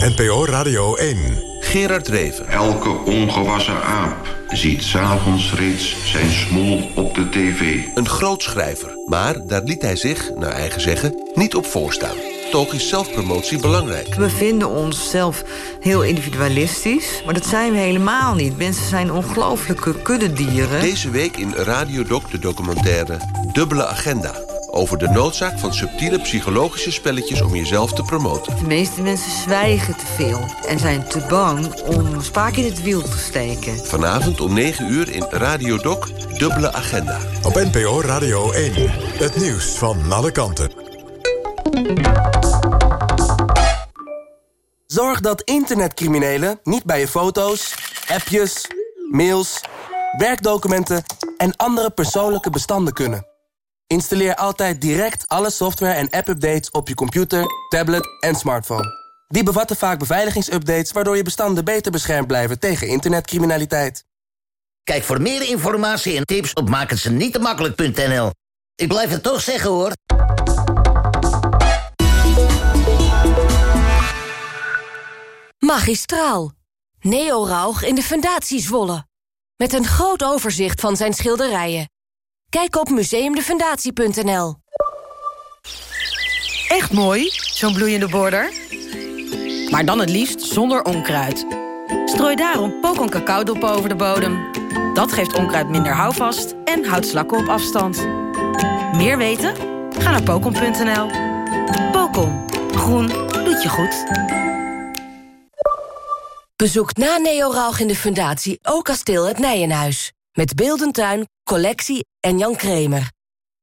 Speaker 8: NPO Radio 1.
Speaker 21: Gerard Reven. Elke ongewassen aap ziet s'avonds reeds zijn smoel op de tv.
Speaker 22: Een groot schrijver, maar daar liet hij zich, naar eigen zeggen, niet op voorstaan. Toch is zelfpromotie belangrijk.
Speaker 23: We vinden onszelf heel individualistisch, maar dat zijn we helemaal niet. Mensen zijn ongelooflijke kuddedieren.
Speaker 22: Deze week in Radio Doc de documentaire Dubbele Agenda. Over de noodzaak van subtiele psychologische spelletjes om jezelf te promoten.
Speaker 23: De meeste mensen zwijgen te veel en zijn te bang om spaak in het wiel te steken.
Speaker 22: Vanavond om 9 uur in Radio Doc Dubbele Agenda.
Speaker 8: Op NPO Radio 1. Het nieuws van alle kanten.
Speaker 24: Zorg dat internetcriminelen niet bij je foto's, appjes, mails, werkdocumenten en andere persoonlijke bestanden kunnen. Installeer altijd direct alle software en app-updates op je computer, tablet en smartphone. Die bevatten vaak beveiligingsupdates waardoor je bestanden beter beschermd blijven tegen internetcriminaliteit.
Speaker 25: Kijk voor meer informatie en tips op makkelijk.nl. Ik blijf het toch zeggen hoor.
Speaker 26: Magistraal. Neo Rauch in de Fundatie Zwolle.
Speaker 27: met een groot overzicht van zijn schilderijen. Kijk op museumdefundatie.nl.
Speaker 23: Echt mooi, zo'n bloeiende border. Maar dan het liefst zonder onkruid. Strooi daarom pokon cacaodop over de bodem. Dat geeft onkruid minder houvast en houdt slakken op afstand. Meer weten? Ga naar pokon.nl. Pokon. Groen doet je goed.
Speaker 27: Bezoek na Neoralg in de Fundatie ook kasteel het Nijenhuis. Met Beeldentuin, collectie en Jan Kremer.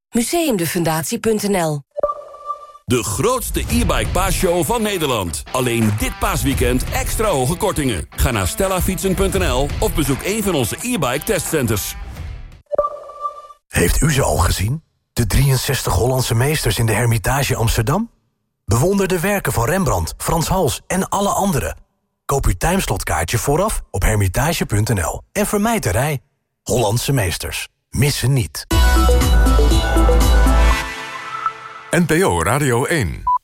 Speaker 27: Museumdefundatie.nl
Speaker 28: De grootste e-bike paasshow van Nederland. Alleen dit paasweekend extra hoge kortingen. Ga naar stellafietsen.nl of bezoek een van onze e-bike testcenters.
Speaker 29: Heeft u ze al gezien? De 63 Hollandse meesters in de Hermitage Amsterdam? Bewonder de werken van Rembrandt, Frans Hals en alle anderen. Koop uw timeslotkaartje vooraf op hermitage.nl. En vermijd de rij. Hollandse meesters. Missen niet.
Speaker 8: NPO Radio 1